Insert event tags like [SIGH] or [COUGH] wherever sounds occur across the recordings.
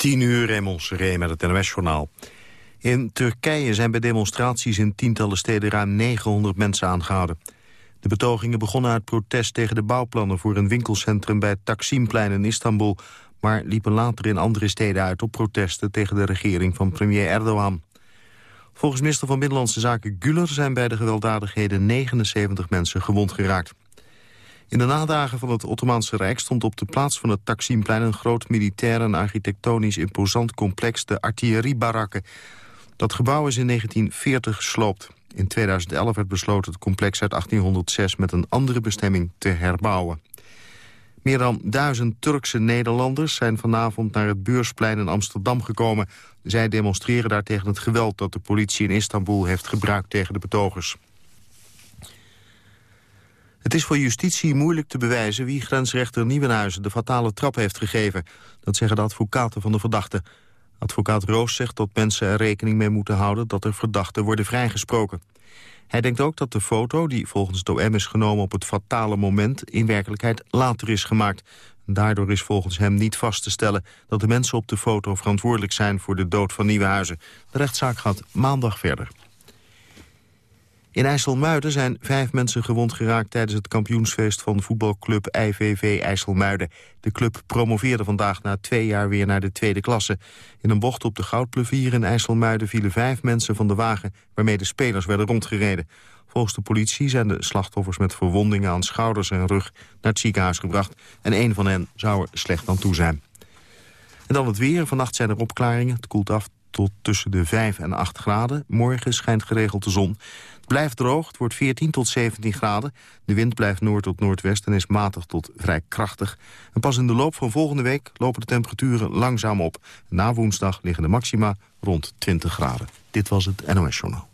10 uur, Raymond Seré met het NOS-journaal. In Turkije zijn bij demonstraties in tientallen steden ruim 900 mensen aangehouden. De betogingen begonnen uit protest tegen de bouwplannen voor een winkelcentrum bij het Taksimplein in Istanbul, maar liepen later in andere steden uit op protesten tegen de regering van premier Erdogan. Volgens minister van Binnenlandse Zaken Güler zijn bij de gewelddadigheden 79 mensen gewond geraakt. In de nadagen van het Ottomaanse Rijk stond op de plaats van het Taksimplein... een groot militair en architectonisch imposant complex, de artilleriebarakken. Dat gebouw is in 1940 gesloopt. In 2011 werd besloten het complex uit 1806 met een andere bestemming te herbouwen. Meer dan duizend Turkse Nederlanders zijn vanavond naar het Beursplein in Amsterdam gekomen. Zij demonstreren daar tegen het geweld dat de politie in Istanbul heeft gebruikt tegen de betogers. Het is voor justitie moeilijk te bewijzen wie grensrechter Nieuwenhuizen de fatale trap heeft gegeven. Dat zeggen de advocaten van de verdachte. Advocaat Roos zegt dat mensen er rekening mee moeten houden dat er verdachten worden vrijgesproken. Hij denkt ook dat de foto, die volgens het OM is genomen op het fatale moment, in werkelijkheid later is gemaakt. Daardoor is volgens hem niet vast te stellen dat de mensen op de foto verantwoordelijk zijn voor de dood van Nieuwenhuizen. De rechtszaak gaat maandag verder. In IJsselmuiden zijn vijf mensen gewond geraakt tijdens het kampioensfeest van voetbalclub IVV IJsselmuiden. De club promoveerde vandaag na twee jaar weer naar de tweede klasse. In een bocht op de Goudplevier in IJsselmuiden vielen vijf mensen van de wagen waarmee de spelers werden rondgereden. Volgens de politie zijn de slachtoffers met verwondingen aan schouders en rug naar het ziekenhuis gebracht. En een van hen zou er slecht aan toe zijn. En dan het weer. Vannacht zijn er opklaringen. Het koelt af tot tussen de 5 en 8 graden. Morgen schijnt geregeld de zon blijft droog, het wordt 14 tot 17 graden. De wind blijft noord tot noordwest en is matig tot vrij krachtig. En pas in de loop van volgende week lopen de temperaturen langzaam op. Na woensdag liggen de maxima rond 20 graden. Dit was het NOS Journaal.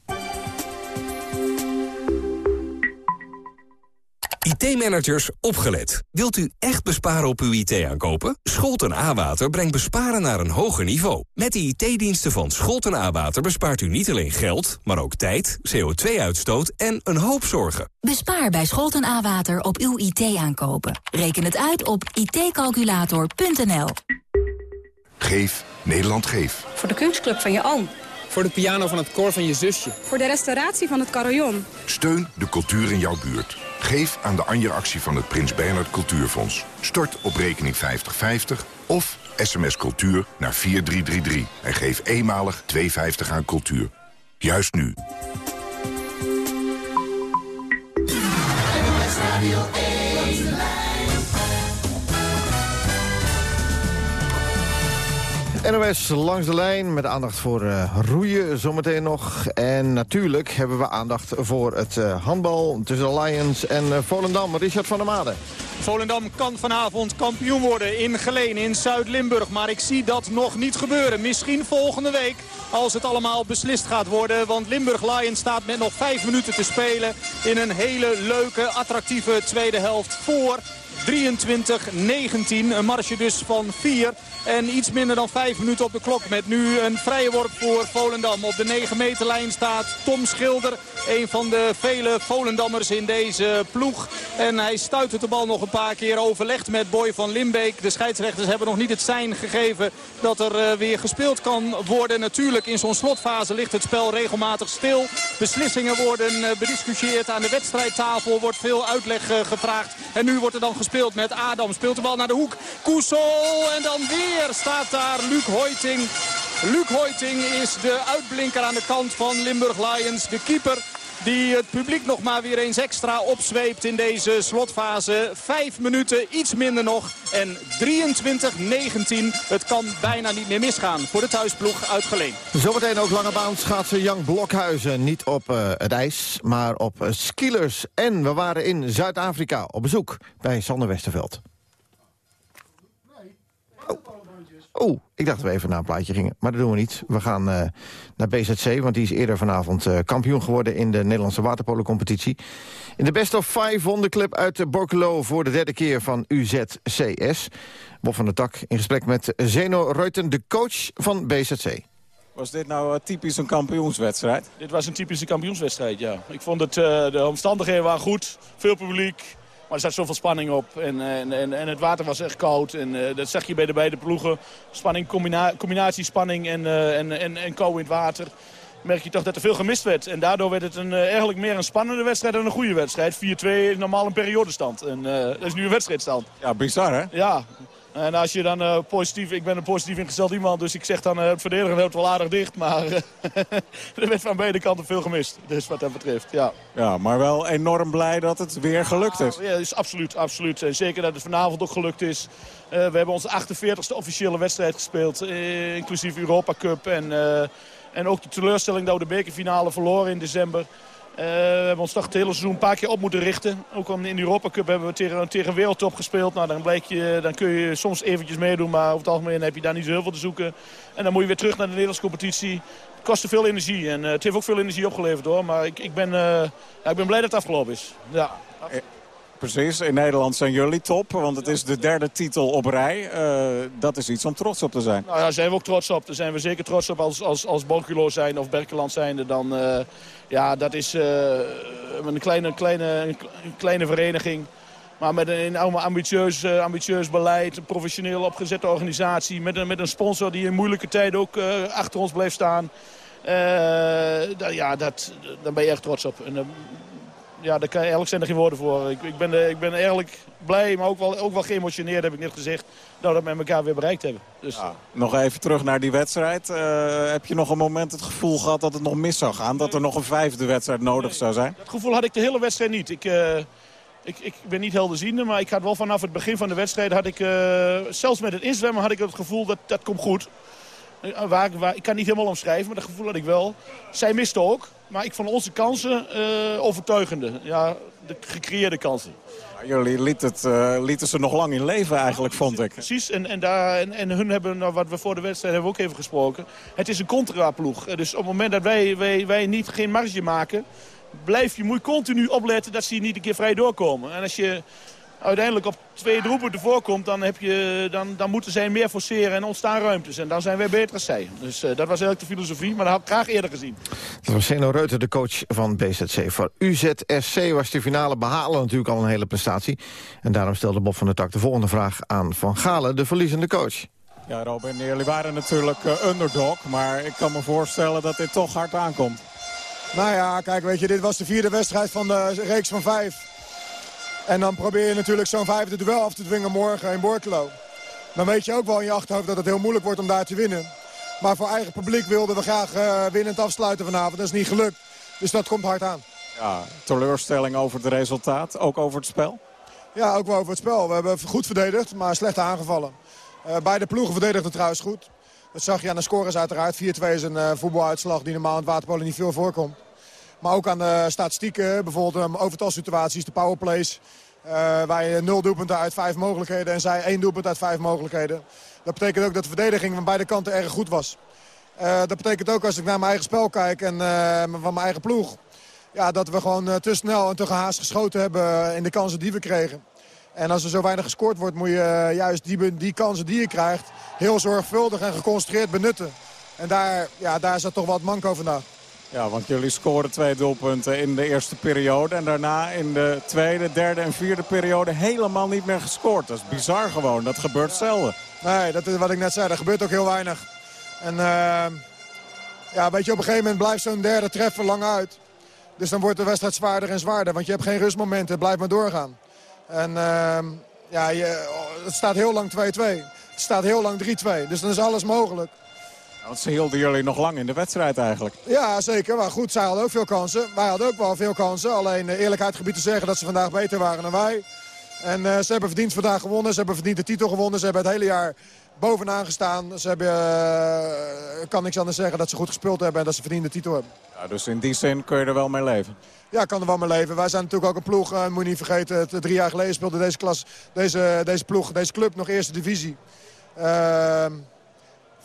IT-managers, opgelet. Wilt u echt besparen op uw IT-aankopen? Scholten A-Water brengt besparen naar een hoger niveau. Met de IT-diensten van Scholten A-Water bespaart u niet alleen geld... maar ook tijd, CO2-uitstoot en een hoop zorgen. Bespaar bij Scholten A-Water op uw IT-aankopen. Reken het uit op itcalculator.nl. Geef Nederland Geef. Voor de kunstclub van je oom. Voor de piano van het koor van je zusje. Voor de restauratie van het carillon. Steun de cultuur in jouw buurt. Geef aan de Anja-actie van het Prins Bernhard Cultuurfonds. Stort op rekening 5050 of sms cultuur naar 4333. En geef eenmalig 2,50 aan cultuur. Juist nu. NOS langs de lijn met aandacht voor uh, roeien zometeen nog. En natuurlijk hebben we aandacht voor het uh, handbal tussen Lions en uh, Volendam. Richard van der Made. Volendam kan vanavond kampioen worden in Geleen in Zuid-Limburg. Maar ik zie dat nog niet gebeuren. Misschien volgende week als het allemaal beslist gaat worden. Want Limburg Lions staat met nog vijf minuten te spelen in een hele leuke, attractieve tweede helft voor 23-19. Een marge dus van 4. En iets minder dan 5 minuten op de klok. Met nu een vrije worp voor Volendam. Op de 9 meterlijn staat Tom Schilder. Een van de vele Volendammers in deze ploeg. En hij stuit de bal nog een paar keer. Overlegd met Boy van Limbeek. De scheidsrechters hebben nog niet het sein gegeven dat er eh, weer gespeeld kan worden. Natuurlijk in zo'n slotfase ligt het spel regelmatig stil. Beslissingen worden eh, bediscussieerd. Aan de wedstrijdtafel wordt veel uitleg eh, gevraagd. En nu wordt er dan gespeeld met Adam. Speelt de bal naar de hoek. Koesel en dan weer staat daar Luc Hoiting. Luc Hoiting is de uitblinker aan de kant van Limburg Lions. De keeper die het publiek nog maar weer eens extra opzweept in deze slotfase. Vijf minuten, iets minder nog. En 23-19. Het kan bijna niet meer misgaan voor de thuisploeg uit Geleen. Zometeen ook lange baan schaatsen Jan Blokhuizen. Niet op uh, het ijs, maar op uh, skilers. En we waren in Zuid-Afrika op bezoek bij Sander Westerveld. Oh, ik dacht dat we even naar een plaatje gingen. Maar dat doen we niet. We gaan uh, naar BZC, want die is eerder vanavond uh, kampioen geworden... in de Nederlandse waterpolo-competitie. In de best of five won de club uit Borkelo voor de derde keer van UZCS. Bob van der Tak in gesprek met Zeno Reuten, de coach van BZC. Was dit nou uh, typisch een kampioenswedstrijd? Dit was een typische kampioenswedstrijd, ja. Ik vond het, de omstandigheden waren goed, veel publiek... Maar er zat zoveel spanning op en, en, en, en het water was echt koud. En dat zag je bij de beide ploegen. Spanning, combina combinatie spanning en, en, en, en kou in het water merk je toch dat er veel gemist werd. En daardoor werd het een, eigenlijk meer een spannende wedstrijd dan een goede wedstrijd. 4-2 is normaal een periodestand. En dat is nu een wedstrijdstand. Ja, bizar hè? Ja, en als je dan uh, positief, ik ben een positief ingesteld iemand, dus ik zeg dan uh, het verdedigen houdt wel aardig dicht. Maar uh, [LAUGHS] er werd van beide kanten veel gemist, dus wat dat betreft, ja. Ja, maar wel enorm blij dat het weer gelukt is. Ja, is absoluut, absoluut. En zeker dat het vanavond ook gelukt is. we hebben onze 48e officiële wedstrijd gespeeld, inclusief Europa Cup. En, en ook de teleurstelling dat we de bekerfinale verloren in december. Uh, we hebben ons toch het hele seizoen een paar keer op moeten richten. Ook in de Europa Cup hebben we tegen, tegen wereldtop gespeeld. Nou, dan, blijkt je, dan kun je soms eventjes meedoen, maar over het algemeen heb je daar niet zo heel veel te zoeken. En dan moet je weer terug naar de Nederlandse competitie. Het kostte veel energie en uh, het heeft ook veel energie opgeleverd hoor. Maar ik, ik, ben, uh, ja, ik ben blij dat het afgelopen is. Ja. Precies, in Nederland zijn jullie top, want het is de derde titel op rij. Uh, dat is iets om trots op te zijn. Nou ja, daar zijn we ook trots op. Daar zijn we zeker trots op als, als, als Borculo zijn of Berkeland zijnde. Dan, uh, ja, dat is uh, een, kleine, kleine, een kleine vereniging. Maar met een ambitieus, ambitieus beleid, een professioneel opgezette organisatie. Met een, met een sponsor die in moeilijke tijden ook achter ons blijft staan. ja, dat, daar ben je echt trots op. ja, daar kan eigenlijk zijn er geen woorden voor. Ik, ik, ben, eh, ik ben eigenlijk blij, maar ook wel, ook wel geëmotioneerd, heb ik net gezegd, dat we met elkaar weer bereikt hebben. Dus... nog even terug naar die wedstrijd. Uh, heb je nog een moment het gevoel gehad dat het nog mis zou gaan? Dat er nog een vijfde wedstrijd nodig zou zijn? Dat gevoel had ik de hele wedstrijd niet. Ik, uh, ik, ik ben niet helderziende, maar ik had wel vanaf het begin van de wedstrijd... Had ik, uh, zelfs met het inzwemmen had ik het gevoel dat dat komt goed. Waar, waar, ik kan niet helemaal omschrijven, maar dat gevoel had ik wel. Zij miste ook. Maar ik vond onze kansen uh, overtuigende. Ja, de gecreëerde kansen. jullie lieten, het, uh, lieten ze nog lang in leven eigenlijk, vond ik. Precies, en, en, daar, en, en hun hebben, nou, wat we voor de wedstrijd hebben ook even gesproken. Het is een contra-ploeg. Dus op het moment dat wij, wij, wij niet, geen marge maken... blijf je, moet je continu opletten dat ze niet een keer vrij doorkomen. En als je uiteindelijk op twee doelpunten voorkomt... Dan, heb je, dan, dan moeten zij meer forceren en ontstaan ruimtes. En dan zijn wij beter als zij. Dus uh, dat was eigenlijk de filosofie, maar dat had ik graag eerder gezien. Dat was Zeno Reuter, de coach van BZC. Voor UZSC was de finale behalen natuurlijk al een hele prestatie. En daarom stelde Bob van der Tak de volgende vraag aan Van Galen, de verliezende coach. Ja, Robin, jullie waren natuurlijk uh, underdog. Maar ik kan me voorstellen dat dit toch hard aankomt. Nou ja, kijk, weet je, dit was de vierde wedstrijd van de reeks van vijf. En dan probeer je natuurlijk zo'n vijfde duel af te dwingen morgen in Borkelo. Dan weet je ook wel in je achterhoofd dat het heel moeilijk wordt om daar te winnen. Maar voor eigen publiek wilden we graag uh, winnend afsluiten vanavond. Dat is niet gelukt. Dus dat komt hard aan. Ja, teleurstelling over het resultaat, ook over het spel? Ja, ook wel over het spel. We hebben goed verdedigd, maar slecht aangevallen. Uh, beide ploegen verdedigden trouwens goed. Dat zag je aan de scores uiteraard. 4-2 is een uh, voetbaluitslag die normaal in het waterpolen niet veel voorkomt. Maar ook aan de statistieken, bijvoorbeeld um, overtalsituaties, de powerplays. Uh, waar je nul doelpunten uit vijf mogelijkheden en zij één doelpunt uit vijf mogelijkheden. Dat betekent ook dat de verdediging van beide kanten erg goed was. Uh, dat betekent ook als ik naar mijn eigen spel kijk en van mijn eigen ploeg... Ja, dat we gewoon te snel en te gehaast geschoten hebben in de kansen die we kregen. En als er zo weinig gescoord wordt, moet je juist die, die kansen die je krijgt... heel zorgvuldig en geconcentreerd benutten. En daar, ja, daar zat toch wat manco vandaag. Ja, want jullie scoren twee doelpunten in de eerste periode. En daarna in de tweede, derde en vierde periode helemaal niet meer gescoord. Dat is bizar gewoon. Dat gebeurt zelden. Nee, dat is wat ik net zei. Er gebeurt ook heel weinig. En uh, ja, weet je, op een gegeven moment blijft zo'n derde treffer lang uit. Dus dan wordt de wedstrijd zwaarder en zwaarder. Want je hebt geen rustmomenten. Het blijft maar doorgaan. En uh, ja, je, het staat heel lang 2-2. Het staat heel lang 3-2. Dus dan is alles mogelijk. Want ze hielden jullie nog lang in de wedstrijd eigenlijk. Ja, zeker. Maar goed, zij hadden ook veel kansen. Wij hadden ook wel veel kansen. Alleen uh, eerlijkheid gebied te zeggen dat ze vandaag beter waren dan wij. En uh, ze hebben verdiend vandaag gewonnen. Ze hebben verdiend de titel gewonnen. Ze hebben het hele jaar bovenaan gestaan. Ze hebben, uh, kan niks anders zeggen dat ze goed gespeeld hebben en dat ze verdiende titel hebben. Ja, dus in die zin kun je er wel mee leven? Ja, ik kan er wel mee leven. Wij zijn natuurlijk ook een ploeg. Uh, moet je niet vergeten, het, drie jaar geleden speelde deze, klas, deze, deze ploeg, deze club nog eerste divisie. Uh,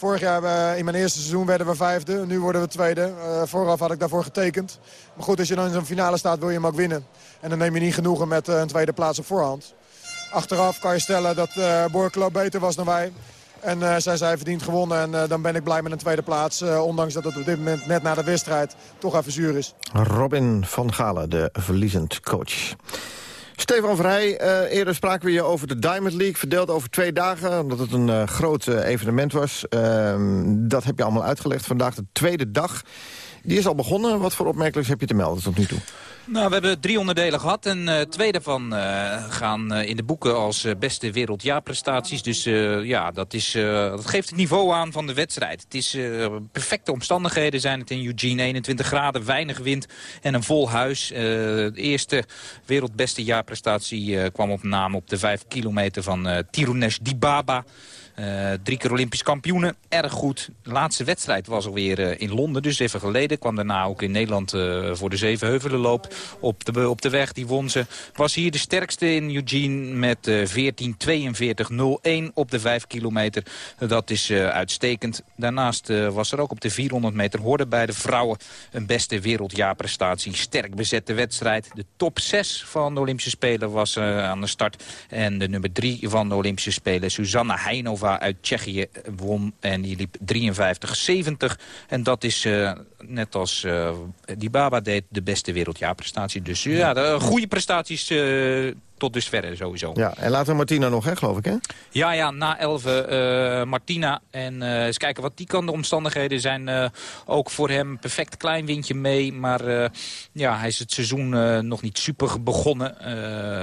Vorig jaar uh, in mijn eerste seizoen werden we vijfde. Nu worden we tweede. Uh, vooraf had ik daarvoor getekend. Maar goed, als je dan in zo'n finale staat wil je hem ook winnen. En dan neem je niet genoegen met uh, een tweede plaats op voorhand. Achteraf kan je stellen dat uh, Borkelo beter was dan wij. En zij zijn verdiend gewonnen. En dan ben ik blij met een tweede plaats. Ondanks dat het op dit moment net na de wedstrijd toch even zuur is. Robin van Galen, de verliezend coach. Stefan Vrij, uh, eerder spraken we je over de Diamond League... verdeeld over twee dagen, omdat het een uh, groot uh, evenement was. Ehm, dat heb je allemaal uitgelegd. Vandaag de tweede dag. Die is al begonnen. Wat voor opmerkelijks heb je te melden tot nu toe? Nou, we hebben drie onderdelen gehad. En uh, twee daarvan uh, gaan uh, in de boeken als beste wereldjaarprestaties. Dus ja, dat, is, dat geeft het niveau aan van de wedstrijd. Het is perfecte omstandigheden zijn het in Eugene. 21 graden, weinig wind en een vol huis. de eerste wereldbeste jaarprestatie kwam op naam op de 5 kilometer van Tirunesh Dibaba. Uh, drie keer Olympisch kampioenen, erg goed. De laatste wedstrijd was alweer uh, in Londen, dus even geleden. Kwam daarna ook in Nederland uh, voor de Zevenheuvelenloop op de, op de weg. Die won ze. Was hier de sterkste in Eugene met 14.42.01 op de 5 kilometer. dat is uitstekend. Daarnaast was er ook op de 400 meter hoorde bij de vrouwen een beste wereldjaarprestatie. Sterk bezette wedstrijd. De top 6 van de Olympische Spelen was aan de start. En de nummer 3 van de Olympische Spelen, Susanna Heinova uit Tsjechië won. En die liep 53-70. En dat is uh, net als uh, die Baba deed de beste wereldjaarprestatie. Dus ja, de, goede prestaties tot dusver sowieso. Ja, en later Martina nog, hè, geloof ik, hè? Ja, ja, na 11 uh, Martina. En uh, eens kijken wat die kan. De omstandigheden zijn uh, ook voor hem perfect klein windje mee. Maar ja, hij is het seizoen nog niet super begonnen.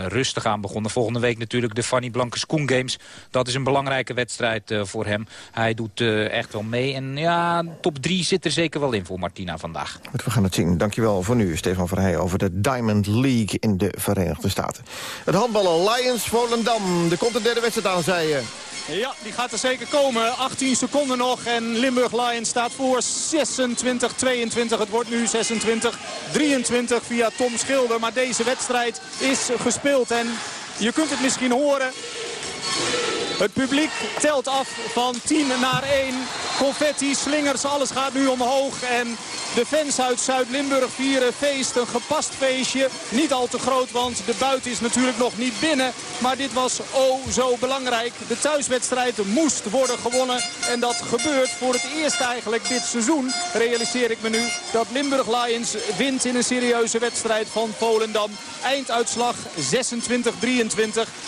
rustig aan begonnen. Volgende week natuurlijk de Fanny Blanke Schoen Games. Dat is een belangrijke wedstrijd voor hem. Hij doet echt wel mee. En ja, top 3 zit er zeker wel in voor Martina vandaag. We gaan het zien. Dankjewel voor nu, Stefan Verheij, over de Diamond League in de Verenigde Staten. Het handballen Lions Volendam. Er komt een derde wedstrijd aan, zei je. Ja, die gaat er zeker komen. 18 seconden nog en Limburg Lions staat voor 26-22. Het wordt nu 26-23 via Tom Schilder. Maar deze wedstrijd is gespeeld en je kunt het misschien horen. Het publiek telt af van 10 naar 1. Confetti, slingers, alles gaat nu omhoog. En de fans uit Zuid-Limburg vieren feest. Een gepast feestje. Niet al te groot, want de buiten is natuurlijk nog niet binnen. Maar dit was oh zo belangrijk. De thuiswedstrijd moest worden gewonnen. En dat gebeurt voor het eerst eigenlijk dit seizoen. Realiseer ik me nu dat Limburg Lions wint in een serieuze wedstrijd van Volendam. Einduitslag 26-23.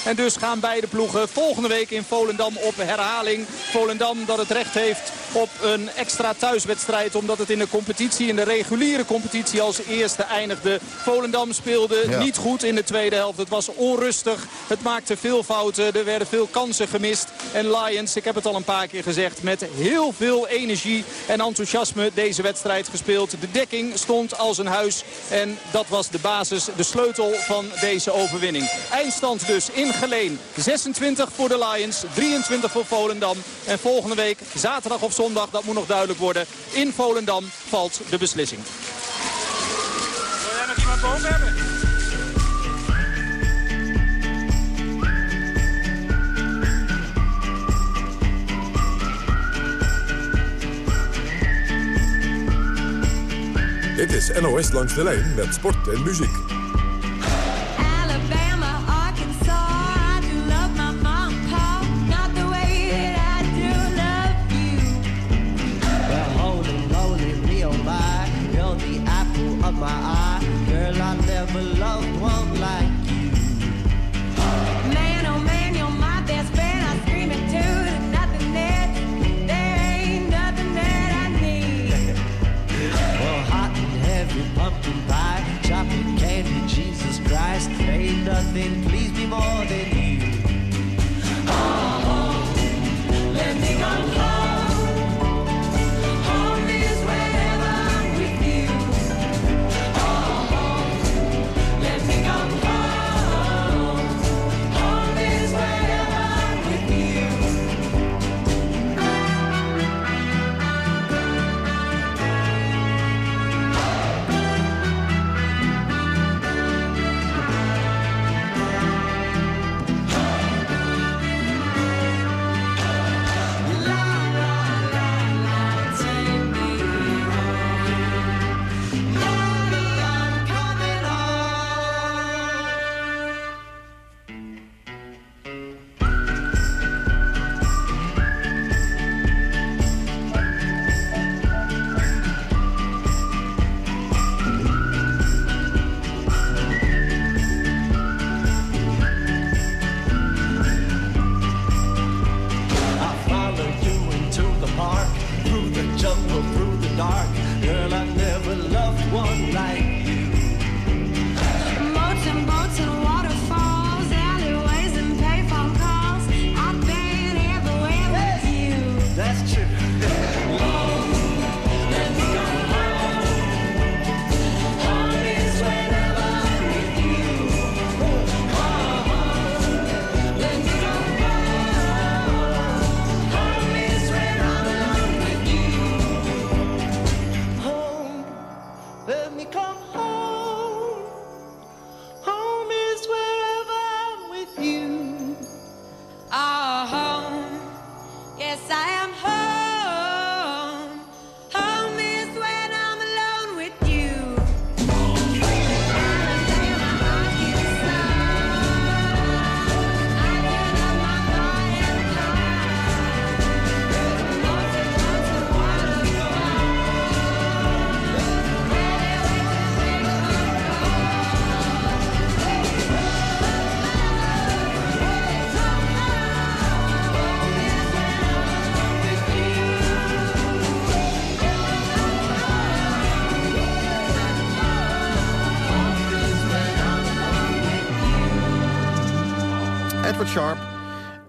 En dus gaan beide ploegen volgende week in Volendam op herhaling. Volendam dat het recht heeft op een extra thuiswedstrijd. Omdat het in de competitie, in de reguliere competitie als eerste eindigde. Volendam speelde ja. niet goed in de tweede helft. Het was onrustig. Het maakte veel fouten. Er werden veel kansen gemist. En Lions, ik heb het al een paar keer gezegd, met heel veel energie en enthousiasme deze wedstrijd gespeeld. De dekking stond als een huis. En dat was de basis, de sleutel van deze overwinning. Eindstand dus in Geleen. 26 voor de Lions, 23 voor Volendam. En volgende week, zaterdag of zondag, dat moet nog duidelijk worden. In Volendam valt de beslissing. Wil jij nog iemand boven hebben? Dit is NOS Langs de Lijn met sport en muziek.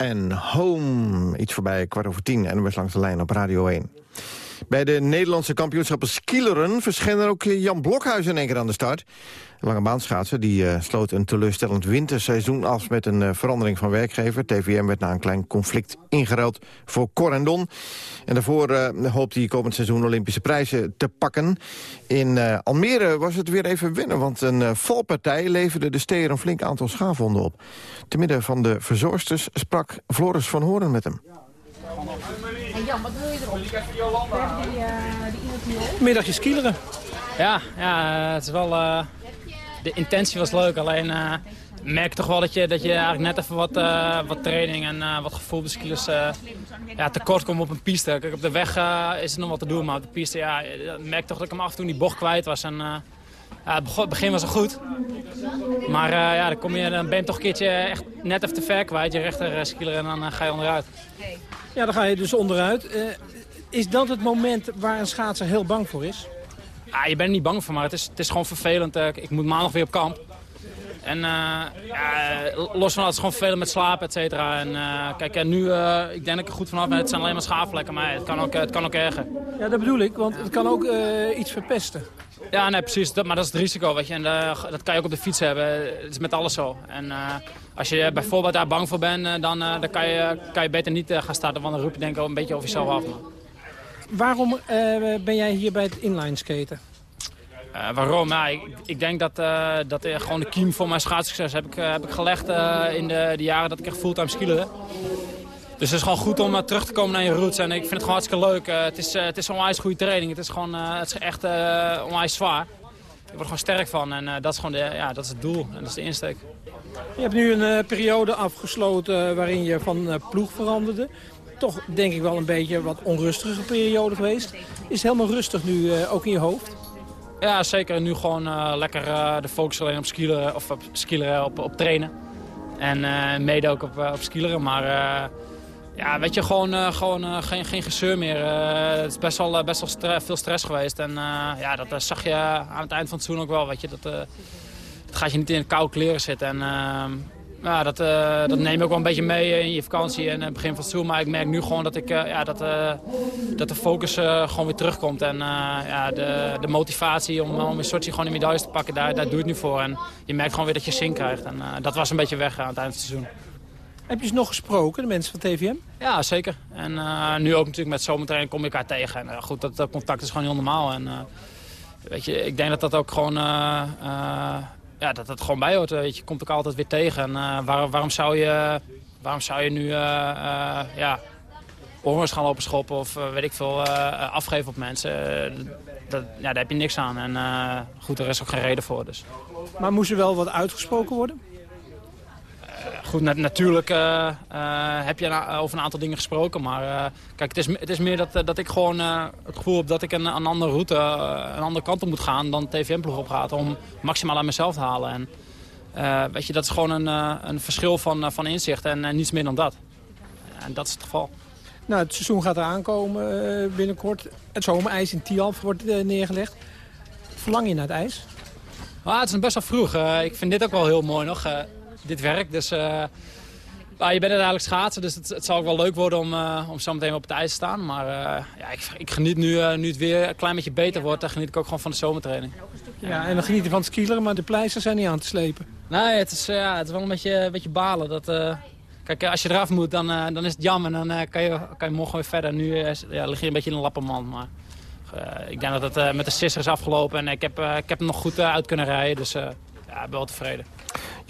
En Home. Iets voorbij, kwart over tien. En we langs de lijn op Radio 1. Bij de Nederlandse kampioenschappen skileren... verscheen er ook Jan Blokhuis in één keer aan de start. De lange baanschaatser die eh, sloot een teleurstellend winterseizoen af... met een eh, verandering van werkgever. TVM werd na een klein conflict ingeruild voor Corendon. En daarvoor eh, hoopt hij komend seizoen Olympische prijzen te pakken. In eh, Almere was het weer even winnen... want een eh, valpartij leverde de steer een flink aantal schaafwonden op. Te midden van de verzorgsters sprak Floris van Hoorn met hem. En Jan, wat wil je erop? We hebben die, uh, die iemand hier op. Middagje skileren. Ja, ja het is wel, eh, de intentie was leuk. Alleen ik merk toch wel dat je, dat je eigenlijk net even wat, eh, wat training en eh, wat gevoel skilers eh, ja, tekort komt op een piste. Kijk, op de weg is er nog wat te doen, maar op de piste ja, merk toch dat ik hem af en toe die bocht kwijt was. En, ja, het, het begin was al goed. Maar ja, dan, kom je, dan ben je toch een keertje echt net even te ver kwijt. Je rechter skieler en dan ga je onderuit. Ja, dan ga je dus onderuit. Is dat het moment waar een schaatser heel bang voor is? Ah, je bent er niet bang voor, maar het is, het is gewoon vervelend. Eh, ik moet maandag weer op kamp. En eh, ja, los van dat, het is gewoon vervelend met slapen, et cetera. En eh, kijk, en nu, eh, ik denk dat ik er goed vanaf ben. Het zijn alleen maar schaafvlekken, maar het kan ook, het kan ook erger. Ja, dat bedoel ik, want het kan ook eh, iets verpesten. Ja, nee, precies. Dat, maar dat is het risico, weet je. En eh, dat kan je ook op de fiets hebben. Het is met alles zo. En eh, als je bijvoorbeeld daar bang voor bent, eh, dan, eh, dan kan, je, kan je beter niet eh, gaan starten. Want dan roep je denk ik een beetje over jezelf af. man. Waarom eh, ben jij hier bij het inline skaten? Eh, waarom? Ja, ik, ik denk dat, eh, dat gewoon de kiem voor mijn schaatssucces heb ik, heb ik gelegd in de, de jaren dat ik echt fulltime skilerde. Dus het is gewoon goed om terug te komen naar je roots. En ik vind het gewoon hartstikke leuk. Het, is, het is onwijs goede training. Het is gewoon het is echt onwijs zwaar. Je wordt er gewoon sterk van. En dat, is gewoon de, ja, dat is het doel. En dat is de insteek. Je hebt nu een periode afgesloten waarin je van ploeg veranderde. Toch denk ik wel een beetje wat onrustige periode geweest. Is het helemaal rustig nu eh, ook in je hoofd? Ja, zeker. Nu gewoon eh, lekker eh, de focus alleen op skileren, of op, skileren, op, op trainen. En mede ook op, op skileren. Maar ja, weet je, gewoon, gewoon geen, geen gezeur meer. Het is best wel, best wel veel stress geweest. En ja, dat zag je aan het eind van het seizoen ook wel. Weet je, dat, dat gaat je niet in koude kleren zitten. En eh, ja, dat, eh, dat neem je ook wel een beetje mee in je vakantie en het begin van het seizoen. Maar ik merk nu gewoon dat, ik, eh, ja, dat, eh, dat de focus eh, gewoon weer terugkomt. En eh, ja, de, de motivatie om, om in Sochi gewoon de medailles te pakken, daar, daar doe je het nu voor. En je merkt gewoon weer dat je zin krijgt. En eh, dat was een beetje weg aan het eind van het seizoen. Heb je ze nog gesproken, de mensen van TVM? Ja, zeker. En eh, nu ook natuurlijk met zometeen kom je elkaar tegen. En eh, goed, dat, dat contact is gewoon heel normaal. En eh, weet je, ik denk dat dat ook gewoon, eh, eh, ja, dat dat gewoon bij hoort. Weet je, komt elkaar altijd weer tegen. En eh, waar, waarom, zou je, waarom zou je nu eh, eh, ja, onrust gaan lopen schoppen of eh, weet ik veel, eh, afgeven op mensen? Eh, dat, ja, daar heb je niks aan. En eh, goed, er is ook geen reden voor. Dus. Maar moest er wel wat uitgesproken worden? Goed, nat- natuurlijk eh, eh, heb je een- over een aantal dingen gesproken. Maar eh, kijk, het is, het is meer dat, eh, dat ik gewoon eh, het gevoel heb dat ik een, een andere route, eh, een andere kant op moet gaan dan TVM-ploeg op gaat. Om maximaal aan mezelf te halen. En eh, weet je, dat is gewoon een, eh, een verschil van, eh, van inzicht en eh, niets meer dan dat. En dat is het geval. Nou, het seizoen gaat eraan komen eh, binnenkort. Het zomerijs in Tialf wordt eh, neergelegd. Verlang je naar het ijs? Ah, het is nog best wel vroeg. Eh, ik vind dit ook wel heel mooi nog, eh, dit werk. Dus eh, ah, je bent uiteindelijk schaatsen, dus het, het zal ook wel leuk worden om, eh, om zo meteen op het ijs te staan. Maar eh, ja, ik, ik geniet nu, nu het weer een klein beetje beter wordt, dan geniet ik ook gewoon van de zomertraining. Ja, en dan geniet je van het skileren, maar de pleisters zijn niet aan te slepen. Nee, het is, ja, het is wel een beetje, een beetje balen. Dat, kijk, als je eraf moet, dan, dan is het jammer. Dan eh, kan, je, kan je morgen weer verder. Nu ja, lig je een beetje in een lappenmand. Maar ik denk dat het met de sisser is afgelopen. En ik heb, ik heb hem nog goed uit kunnen rijden. Dus ja, ik ben wel tevreden.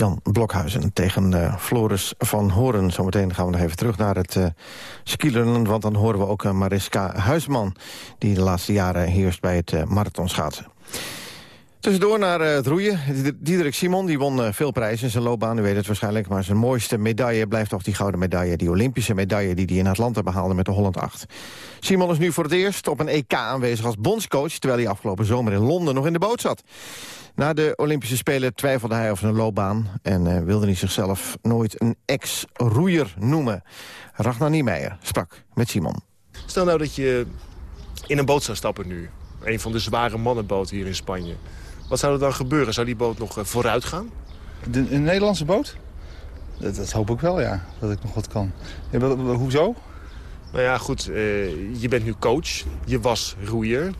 Jan Blokhuizen tegen uh, Floris van Horen. Zometeen gaan we nog even terug naar het uh, skileren... want dan horen we ook uh, Mariska Huisman... die de laatste jaren heerst bij het marathonschaatsen. Tussendoor naar het roeien. Diederik Simon die won veel prijzen in zijn loopbaan. U weet het waarschijnlijk, maar zijn mooiste medaille blijft toch die gouden medaille. Die Olympische medaille die hij in Atlanta behaalde met de Holland 8. Simon is nu voor het eerst op een EK aanwezig als bondscoach... terwijl hij afgelopen zomer in Londen nog in de boot zat. Na de Olympische Spelen twijfelde hij over zijn loopbaan... en uh, wilde hij zichzelf nooit een ex-roeier noemen. Ragnar Niemeyer sprak met Simon. Stel nou dat je in een boot zou stappen nu. Een van de zware mannenboten hier in Spanje. Wat zou er dan gebeuren? Zou die boot nog uh, vooruit gaan? De, een Nederlandse boot? Dat, dat, hoop ik wel, ja. Dat ik nog wat kan. Ja, hoezo? Nou ja, goed. Uh, je bent nu coach. Je was roeier.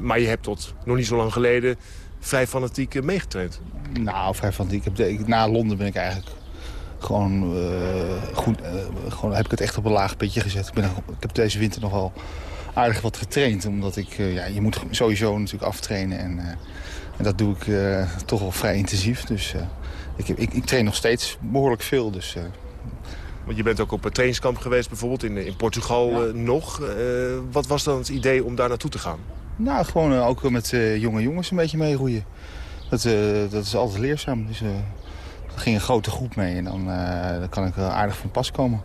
maar je hebt tot nog niet zo lang geleden vrij fanatiek meegetraind? Nou, vrij fanatiek. Ik na Londen ben ik eigenlijk gewoon, uh, goed, gewoon heb ik het echt op een laag pitje gezet. Ik, ben, ik heb deze winter nog wel aardig wat getraind. Omdat ik, ja, je moet sowieso natuurlijk aftrainen. En, en dat doe ik toch wel vrij intensief. Dus ik, ik, ik, train nog steeds behoorlijk veel. Dus, want je bent ook op een trainingskamp geweest, bijvoorbeeld in, in Portugal ja. nog. wat was dan het idee om daar naartoe te gaan? Nou, gewoon ook met jonge jongens een beetje meegroeien. Dat, dat is altijd leerzaam. Dus, er ging een grote groep mee en dan, dan kan ik aardig van pas komen.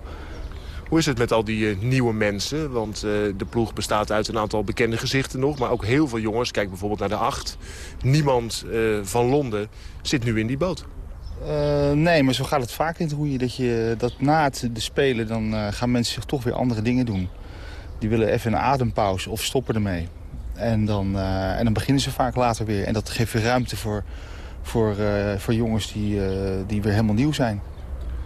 Hoe is het met al die nieuwe mensen? Want de ploeg bestaat uit een aantal bekende gezichten nog. Maar ook heel veel jongens. Kijk bijvoorbeeld naar de acht. Niemand van Londen zit nu in die boot. nee, maar zo gaat het vaak in het roeien. Dat, je, dat na het de spelen dan gaan mensen zich toch weer andere dingen doen. Die willen even een adempauze of stoppen ermee. En dan, en dan beginnen ze vaak later weer. En dat geeft weer ruimte voor, voor, voor jongens die, die weer helemaal nieuw zijn.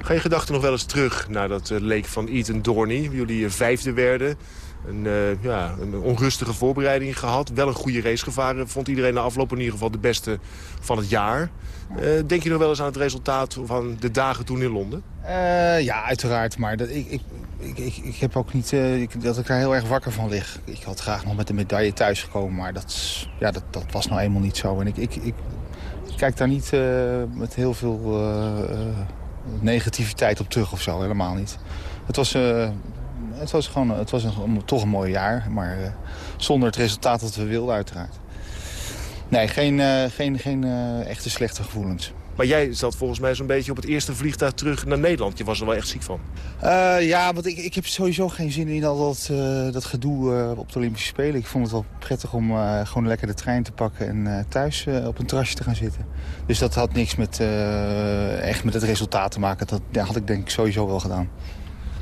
Ga je gedachten nog wel eens terug naar dat leek van Ethan Dorney? Jullie vijfde werden. Een, ja, een onrustige voorbereiding gehad. Wel een goede race gevaren. Vond iedereen na afloop in ieder geval de beste van het jaar. denk je nog wel eens aan het resultaat van de dagen toen in Londen? ja, uiteraard. Maar dat, ik, ik, ik, ik, heb ook niet ik, dat ik daar heel erg wakker van lig. Ik had graag nog met de medaille thuisgekomen, maar dat, ja, dat, dat was nou eenmaal niet zo. En ik, ik, ik, kijk daar niet met heel veel negativiteit op terug of zo, helemaal niet. Het was, het was, gewoon, het was een, toch een mooi jaar, maar zonder het resultaat dat we wilden uiteraard. Nee, geen, geen, geen echte slechte gevoelens. Maar jij zat volgens mij zo'n beetje op het eerste vliegtuig terug naar Nederland. Je was er wel echt ziek van. Uh, ja, want ik, ik heb sowieso geen zin in al dat, uh, dat gedoe uh, op de Olympische Spelen. Ik vond het wel prettig om gewoon lekker de trein te pakken en thuis op een terrasje te gaan zitten. Dus dat had niks met, echt met het resultaat te maken. Dat ja, had ik denk ik sowieso wel gedaan.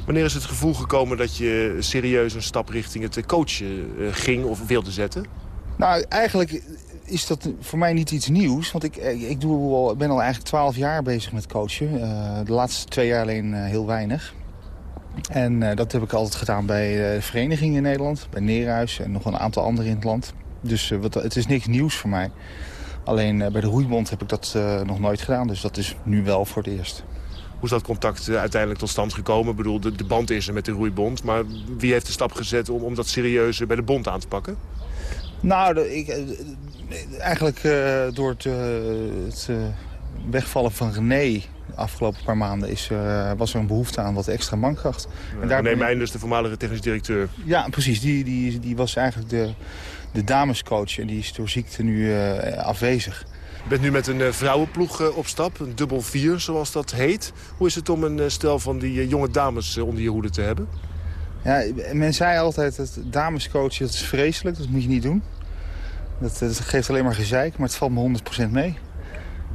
Wanneer is het gevoel gekomen dat je serieus een stap richting het coachen ging of wilde zetten? Nou, eigenlijk is dat voor mij niet iets nieuws. Want ik, ik doe al, ben al eigenlijk twaalf jaar bezig met coachen. Uh, de laatste twee jaar alleen uh, heel weinig. En dat heb ik altijd gedaan bij de vereniging in Nederland. Bij Neerhuis en nog een aantal anderen in het land. Dus wat, het is niks nieuws voor mij. Alleen bij de Roeibond heb ik dat nog nooit gedaan. Dus dat is nu wel voor het eerst. Hoe is dat contact uiteindelijk tot stand gekomen? Ik bedoel, de, de band is er met de Roeibond. Maar wie heeft de stap gezet om, om dat serieus bij de bond aan te pakken? Nou, ik, eigenlijk uh, door het, uh, het uh, wegvallen van René de afgelopen paar maanden is, was er een behoefte aan wat extra mankracht. Ja, en daar René Meijnders, de voormalige technisch directeur. Ja, precies. Die, die, die was eigenlijk de, de damescoach en die is door ziekte nu afwezig. Je bent nu met een vrouwenploeg op stap, een dubbel vier zoals dat heet. Hoe is het om een stel van die jonge dames onder je hoede te hebben? Ja, men zei altijd dat damescoachen dat is vreselijk, dat moet je niet doen. Dat, dat, geeft alleen maar gezeik, maar het valt me 100% mee.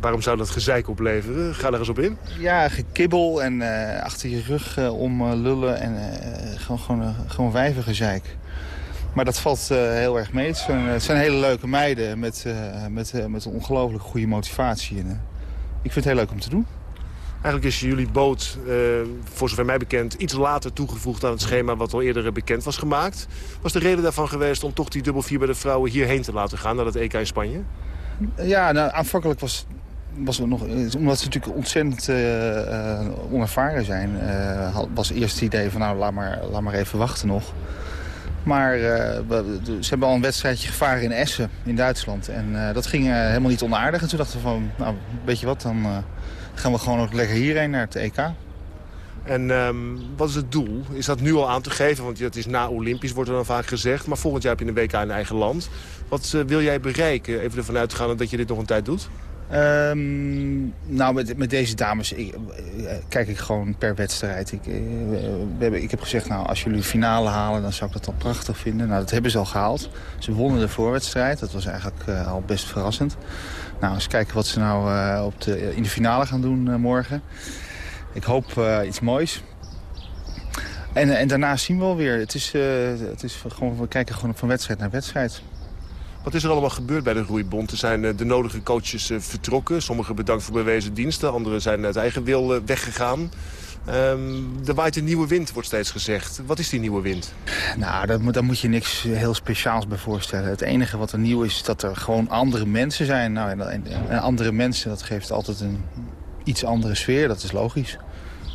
Waarom zou dat gezeik opleveren? Ga er eens op in. Ja, gekibbel en uh, achter je rug uh, om uh, lullen en gewoon, gewoon, gewoon wijvengezeik. Maar dat valt heel erg mee. Het zijn, het zijn, hele leuke meiden met, met, met een ongelooflijk goede motivatie. En, ik vind het heel leuk om te doen. Eigenlijk is jullie boot, uh, voor zover mij bekend, iets later toegevoegd aan het schema wat al eerder bekend was gemaakt. Was de reden daarvan geweest om toch die dubbel vier bij de vrouwen hierheen te laten gaan, naar het EK in Spanje? Ja, nou, aanvankelijk was, was het nog, omdat ze natuurlijk ontzettend onervaren zijn, was eerst het idee van nou laat maar, laat maar even wachten nog. Maar eh, ze hebben al een wedstrijdje gevaren in Essen, in Duitsland. En eh, dat ging eh, helemaal niet onaardig. En toen dachten we van, nou, weet je wat, dan eh, gaan we gewoon ook lekker hierheen naar het EK. En ehm, wat is het doel? Is dat nu al aan te geven? Want het is na Olympisch, wordt er dan vaak gezegd. Maar volgend jaar heb je een WK in eigen land. Wat eh, wil jij bereiken? Even ervan uitgaan dat je dit nog een tijd doet. Ehm, nou, met, met deze dames ik, eh, kijk ik gewoon per wedstrijd. Ik, eh, we hebben, ik heb gezegd, nou, als jullie de finale halen, dan zou ik dat al prachtig vinden. Nou, dat hebben ze al gehaald. Ze wonnen de voorwedstrijd. Dat was eigenlijk al best verrassend. Nou, eens kijken wat ze nou eh, op de, in de finale gaan doen eh, morgen. Ik hoop eh, iets moois. En, en daarna zien we wel weer. Het is, het is gewoon, we kijken gewoon van wedstrijd naar wedstrijd. Wat is er allemaal gebeurd bij de Roeibond? Er zijn de nodige coaches vertrokken. Sommigen bedankt voor bewezen diensten. Anderen zijn uit eigen wil weggegaan. Ehm, er waait een nieuwe wind, wordt steeds gezegd. Wat is die nieuwe wind? Nou, daar moet, daar moet je niks heel speciaals bij voorstellen. Het enige wat er nieuw is, is dat er gewoon andere mensen zijn. Nou, en, en, en andere mensen, dat geeft altijd een iets andere sfeer. Dat is logisch.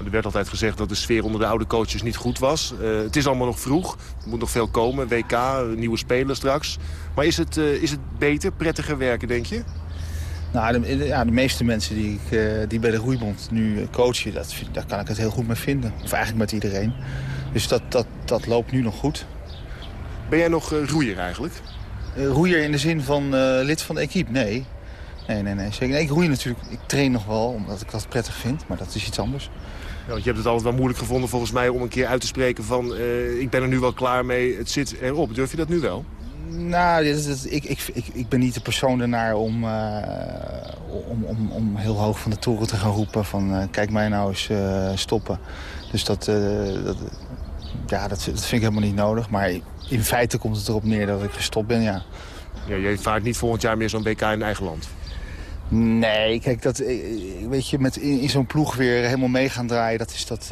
Er werd altijd gezegd dat de sfeer onder de oude coaches niet goed was. Eh, het is allemaal nog vroeg. Er moet nog veel komen. WK, eh, nieuwe spelers straks. Maar is het, eh, is het beter, prettiger werken, denk je? Nou, de, ja, de meeste mensen die, ik, eh, die bij de Roeibond nu eh, coachen, dat, daar kan ik het heel goed mee vinden. Of eigenlijk met iedereen. Dus dat, dat, dat loopt nu nog goed. Ben jij nog eh, roeier eigenlijk? Roeier in de zin van lid van de equipe? Nee. Nee, nee, nee. Zeker. Nee, ik roei natuurlijk. Ik train nog wel, omdat ik dat prettig vind. Maar dat is iets anders. Ja, want je hebt het altijd wel moeilijk gevonden volgens mij om een keer uit te spreken van... ik ben er nu wel klaar mee, het zit erop. Durf je dat nu wel? Nou, dit is- dit- ik, ik, ik, ik ben niet de persoon ernaar om, eh, om, om, om heel hoog van de toren te gaan roepen van eh, kijk mij nou eens eh, stoppen. Dus dat, dat, ja, dat, dat vind ik helemaal niet nodig. Maar in feite komt het erop neer dat ik gestopt ben, ja. Ja, jij vaart niet volgend jaar meer zo'n WK in eigen land. Nee, kijk, dat, weet je, met in, in zo'n ploeg weer helemaal mee gaan draaien... dat, is dat,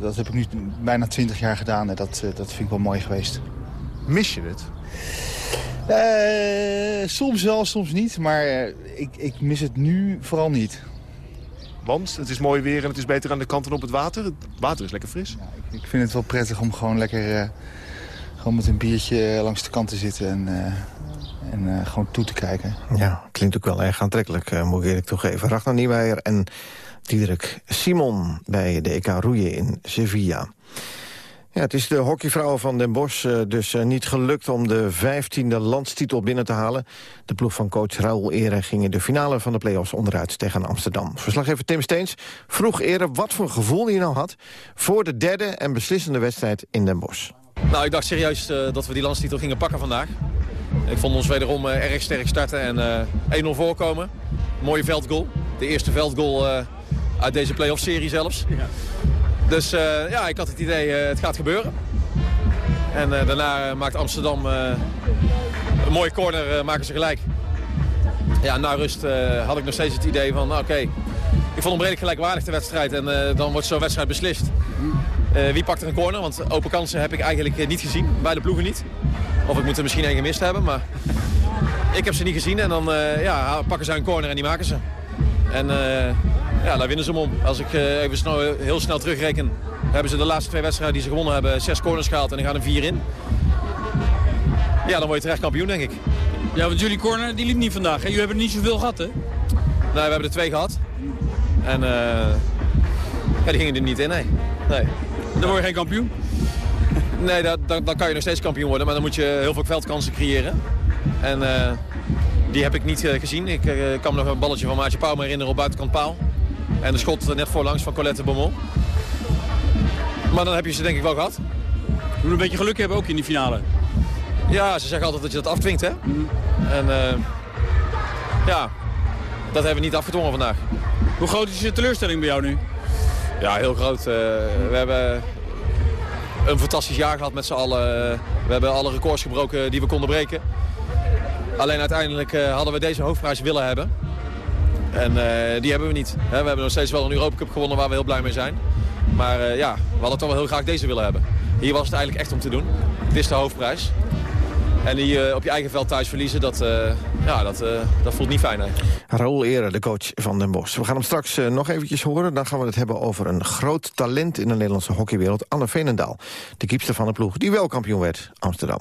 dat heb ik nu bijna twintig jaar gedaan en dat, dat vind ik wel mooi geweest. Mis je het? Eh, soms wel, soms niet. Maar eh, ik, ik mis het nu vooral niet. Want het is mooi weer en het is beter aan de kant dan op het water. Het water is lekker fris. Ik vind het wel prettig om gewoon lekker eh, gewoon met een biertje langs de kant te zitten en, eh, en eh, gewoon toe te kijken. Ja, klinkt ook wel erg aantrekkelijk, eh, moet ik eerlijk toegeven. Ragnar Niemeyer en Diederik Simon bij de EK roeien in Sevilla. Ja, het is de hockeyvrouwen van Den Bosch eh, dus eh, niet gelukt om de vijftiende landstitel binnen te halen. De ploeg van coach Raoul Ere ging in de finale van de play-offs onderuit tegen Amsterdam. Verslaggever Tim Steens vroeg Ere wat voor gevoel hij nou had voor de derde en beslissende wedstrijd in Den Bosch. Nou, ik dacht serieus eh, dat we die landstitel gingen pakken vandaag. Ik vond ons wederom eh, erg sterk starten en eh 1-0 voorkomen. Mooie veldgoal. De eerste veldgoal eh, uit deze play-off-serie zelfs. Dus eh, ja, ik had het idee, eh, het gaat gebeuren. En eh, daarna maakt Amsterdam een mooie corner, maken ze gelijk. Ja, na rust had ik nog steeds het idee van, oké, ik vond hem redelijk gelijkwaardig de wedstrijd. En dan wordt zo'n wedstrijd beslist. Wie pakt er een corner? Want open kansen heb ik eigenlijk niet gezien. Beide ploegen niet. Of ik moet er misschien één gemist hebben. Maar ik heb ze niet gezien. En dan ja, pakken ze een corner en die maken ze. En eh, ja, daar winnen ze hem om. Als ik eh, even snel, heel snel terugreken... hebben ze de laatste twee wedstrijden die ze gewonnen hebben... zes corners gehaald en dan gaan er vier in. Ja, dan word je terecht kampioen, denk ik. Ja, want jullie corner die liep niet vandaag. Hè? Jullie hebben er niet zoveel gehad, hè? Nee, we hebben er twee gehad. En eh, ja, die gingen er niet in, nee. nee. Dan word je geen kampioen? Nee, dan kan je nog steeds kampioen worden. Maar dan moet je heel veel veldkansen creëren. En die heb ik niet eh, gezien. Ik eh, kan me nog een balletje van Maatje Pauw herinneren op buitenkant paal. En de schot net voorlangs van Colette Beaumont. Maar dan heb je ze denk ik wel gehad. Je moet een beetje geluk hebben ook in die finale. Ja, ze zeggen altijd dat je dat afdwingt, hè? En eh, ja, dat hebben we niet afgedwongen vandaag. Hoe groot is de teleurstelling bij jou nu? Ja, heel groot. Eh, we hebben een fantastisch jaar gehad met z'n allen. We hebben alle records gebroken die we konden breken. Alleen uiteindelijk eh, hadden we deze hoofdprijs willen hebben. En eh, die hebben we niet. We hebben nog steeds wel een Europa Cup gewonnen waar we heel blij mee zijn. Maar eh, ja, we hadden toch wel heel graag deze willen hebben. Hier was het eigenlijk echt om te doen. Dit is de hoofdprijs. En die eh, op je eigen veld thuis verliezen, dat, ja, dat, dat voelt niet fijn. Raoul Ere, de coach van Den Bosch. We gaan hem straks nog eventjes horen. Dan gaan we het hebben over een groot talent in de Nederlandse hockeywereld. Anne Veenendaal, de kiepster van de ploeg die wel kampioen werd, Amsterdam.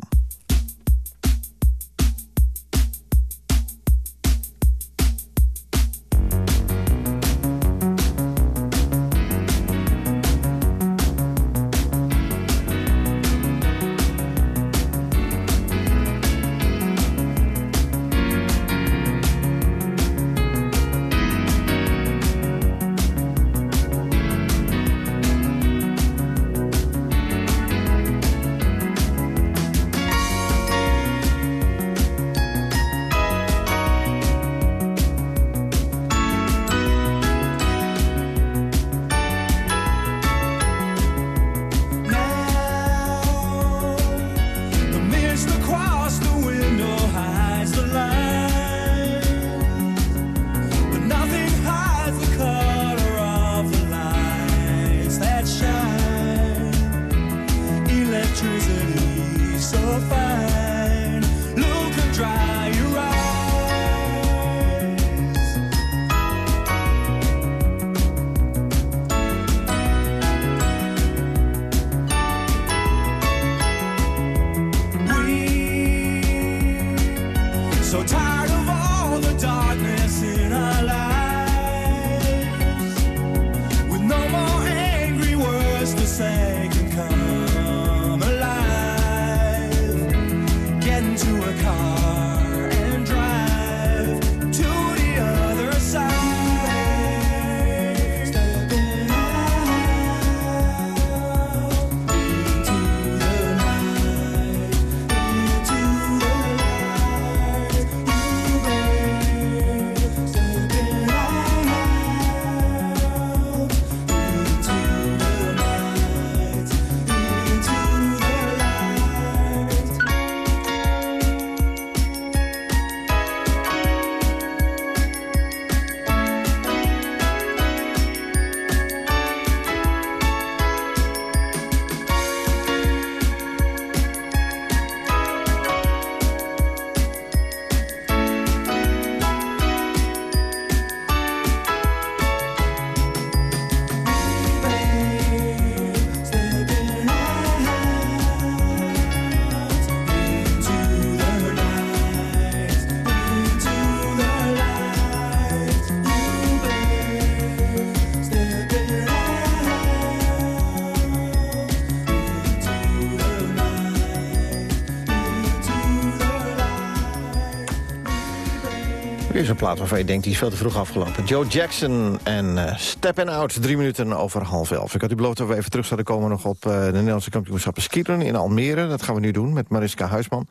Plaat waarvan je denkt, die is veel te vroeg afgelopen. Joe Jackson en eh Steppin' Out, drie minuten over half elf. Ik had u beloofd dat we even terug zouden komen nog op eh, de Nederlandse kampioenschappen skieren in Almere. Dat gaan we nu doen met Mariska Huisman.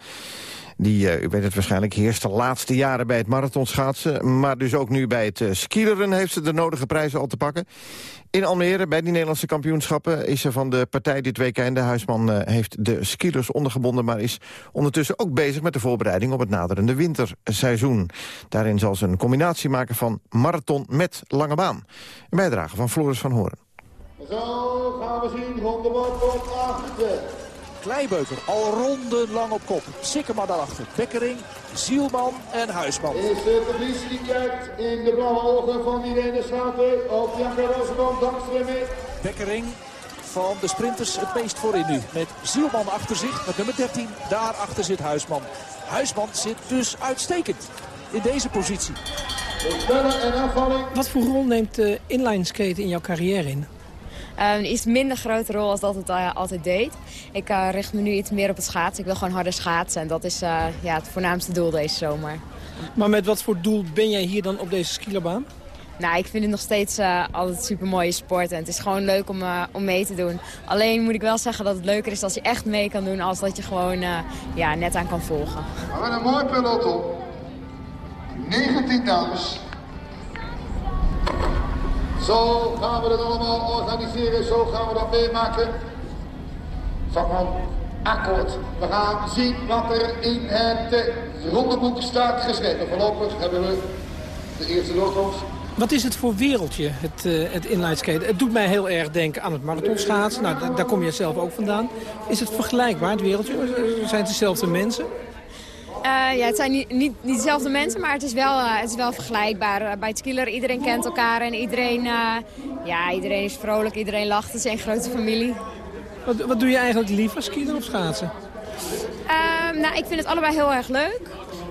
Die, eh, u weet het waarschijnlijk, heerst de laatste jaren bij het marathonschaatsen. Maar dus ook nu bij het uh, skileren heeft ze de nodige prijzen al te pakken. In Almere, bij die Nederlandse kampioenschappen, is ze van de partij dit weekend. De Huisman eh, heeft de skilers ondergebonden, maar is ondertussen ook bezig met de voorbereiding op het naderende winterseizoen. Daarin zal ze een combinatie maken van marathon met lange baan. Een bijdrage van Floris van Horen. Zo gaan we zien, Rondebord wordt achter. Kleibeuker al rondenlang op kop. Sikkema daarachter. Bekkering, Zielman en Huisman. Is de verlies die kijkt in de blauwe ogen van Irene Schapen op Bianca Rosenbaum, dankzij Bekkering van de sprinters het meest voorin nu. Met Zielman achter zich, met nummer 13. Daarachter zit Huisman. Huisman zit dus uitstekend in deze positie. Wat voor rol neemt uh, inline skaten in jouw carrière in? Een iets minder grote rol als dat het uh, altijd deed. Ik uh, richt me nu iets meer op het schaatsen. Ik wil gewoon harder schaatsen. En dat is uh, ja, het voornaamste doel deze zomer. Maar met wat voor doel ben jij hier dan op deze skierbaan? Nou, ik vind het nog steeds uh, altijd een super mooie sport. En het is gewoon leuk om, uh, om mee te doen. Alleen moet ik wel zeggen dat het leuker is als je echt mee kan doen... als dat je gewoon uh, ja, net aan kan volgen. We hebben een mooi peloton. 19 dames. Zo gaan we het allemaal organiseren. Zo gaan we dat meemaken. Vakman, akkoord. We gaan zien wat er in het rondeboek staat geschreven. Voorlopig hebben we de eerste doorkomst. Wat is het voor wereldje, het, uh, het inline skaten? Het doet mij heel erg denken aan het marathonschaatsen. Nou, daar kom je zelf ook vandaan. Is het vergelijkbaar, het wereldje? Zijn het dezelfde mensen? Eh, ja, het zijn niet, niet, niet dezelfde mensen, maar het is wel, eh, het is wel vergelijkbaar. Eh, bij het skieler, iedereen kent elkaar en iedereen, ja, iedereen is vrolijk, iedereen lacht. Het is een grote familie. Wat, wat doe je eigenlijk liever, skiën of schaatsen? Ehm, nou, ik vind het allebei heel erg leuk.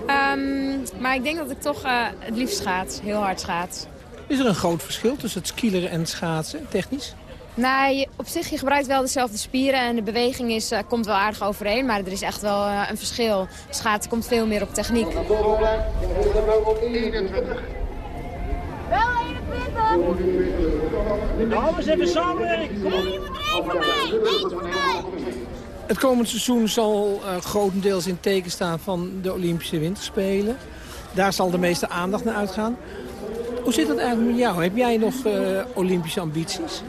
Ehm, maar ik denk dat ik toch het liefst schaats, heel hard schaats. Is er een groot verschil tussen het skileren en het schaatsen, technisch? Nou, je- op zich, je gebruikt wel dezelfde spieren en de beweging is, eh, komt wel aardig overeen. Maar er is echt wel eh, een verschil. Schaatsen komt veel meer op techniek. Nou, eens even samenwerken. Kom. Het komend seizoen zal eh, grotendeels in teken staan van de Olympische Winterspelen. Daar zal de meeste aandacht naar uitgaan. Hoe zit dat eigenlijk met jou? Heb jij nog eh, Olympische ambities?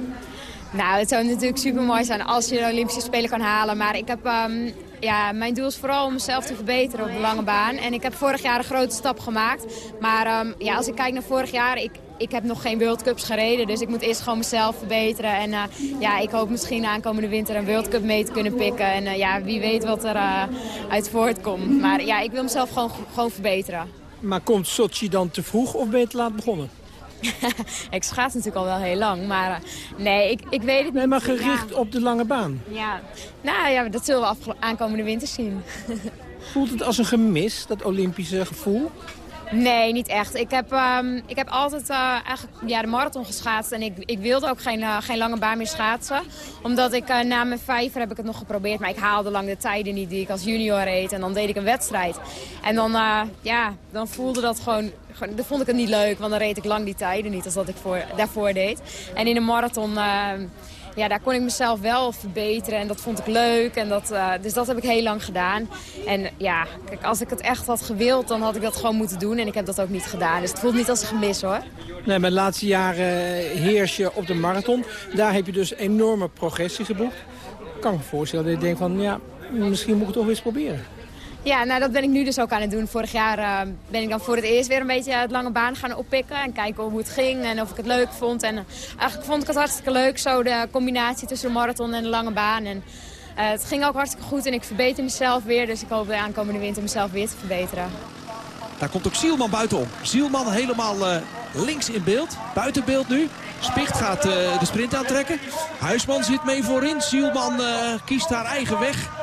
Nou, het zou natuurlijk super mooi zijn als je de Olympische Spelen kan halen. Maar ik heb, ehm, ja, mijn doel is vooral om mezelf te verbeteren op de lange baan. En ik heb vorig jaar een grote stap gemaakt. Maar ehm, ja, als ik kijk naar vorig jaar, ik, ik heb nog geen World Cups gereden. Dus ik moet eerst gewoon mezelf verbeteren. En eh, ja, ik hoop misschien aankomende winter een World Cup mee te kunnen pikken. En eh, ja, wie weet wat er eh, uit voortkomt. Maar ja, ik wil mezelf gewoon, gewoon verbeteren. Maar komt Sochi dan te vroeg of ben je te laat begonnen? [LAUGHS] ik schaats natuurlijk al wel heel lang, maar eh, nee, ik, ik weet het niet. Nee, maar gericht op de lange baan. Ja, nou ja, dat zullen we aankomende winter zien. [LAUGHS] Voelt het als een gemis, dat Olympische gevoel? Nee, niet echt. Ik heb, ehm, ik heb altijd eh, eigenlijk ja, de marathon geschaatst. En ik, ik wilde ook geen, eh, geen lange baan meer schaatsen. Omdat ik eh, na mijn vijver heb ik het nog geprobeerd. Maar ik haalde lang de tijden niet die ik als junior reed. En dan deed ik een wedstrijd. En dan, ja, dan voelde dat gewoon, gewoon... Dan vond ik het niet leuk, want dan reed ik lang die tijden niet als dat ik voor, daarvoor deed. En in de marathon... ja, daar kon ik mezelf wel verbeteren en dat vond ik leuk. En dat, eh, dus dat heb ik heel lang gedaan. En ja, kijk, als ik het echt had gewild, dan had ik dat gewoon moeten doen. En ik heb dat ook niet gedaan. Dus het voelt niet als een gemis hoor. Nee, de laatste jaren heers je op de marathon. Daar heb je dus enorme progressie geboekt. Ik kan me voorstellen dat je denkt van, ja, misschien moet ik het toch eens proberen. Ja, nou dat ben ik nu dus ook aan het doen. Vorig jaar eh, ben ik dan voor het eerst weer een beetje het lange baan gaan oppikken. En kijken hoe het ging en of ik het leuk vond. En eh, eigenlijk vond ik het hartstikke leuk, zo de combinatie tussen de marathon en de lange baan. En eh, het ging ook hartstikke goed en ik verbeter mezelf weer. Dus ik hoop de aankomende winter mezelf weer te verbeteren. Daar komt ook Zielman buitenom. Zielman helemaal links in beeld. Buiten beeld nu. Spicht gaat de sprint aantrekken. Huisman zit mee voorin. Zielman kiest haar eigen weg.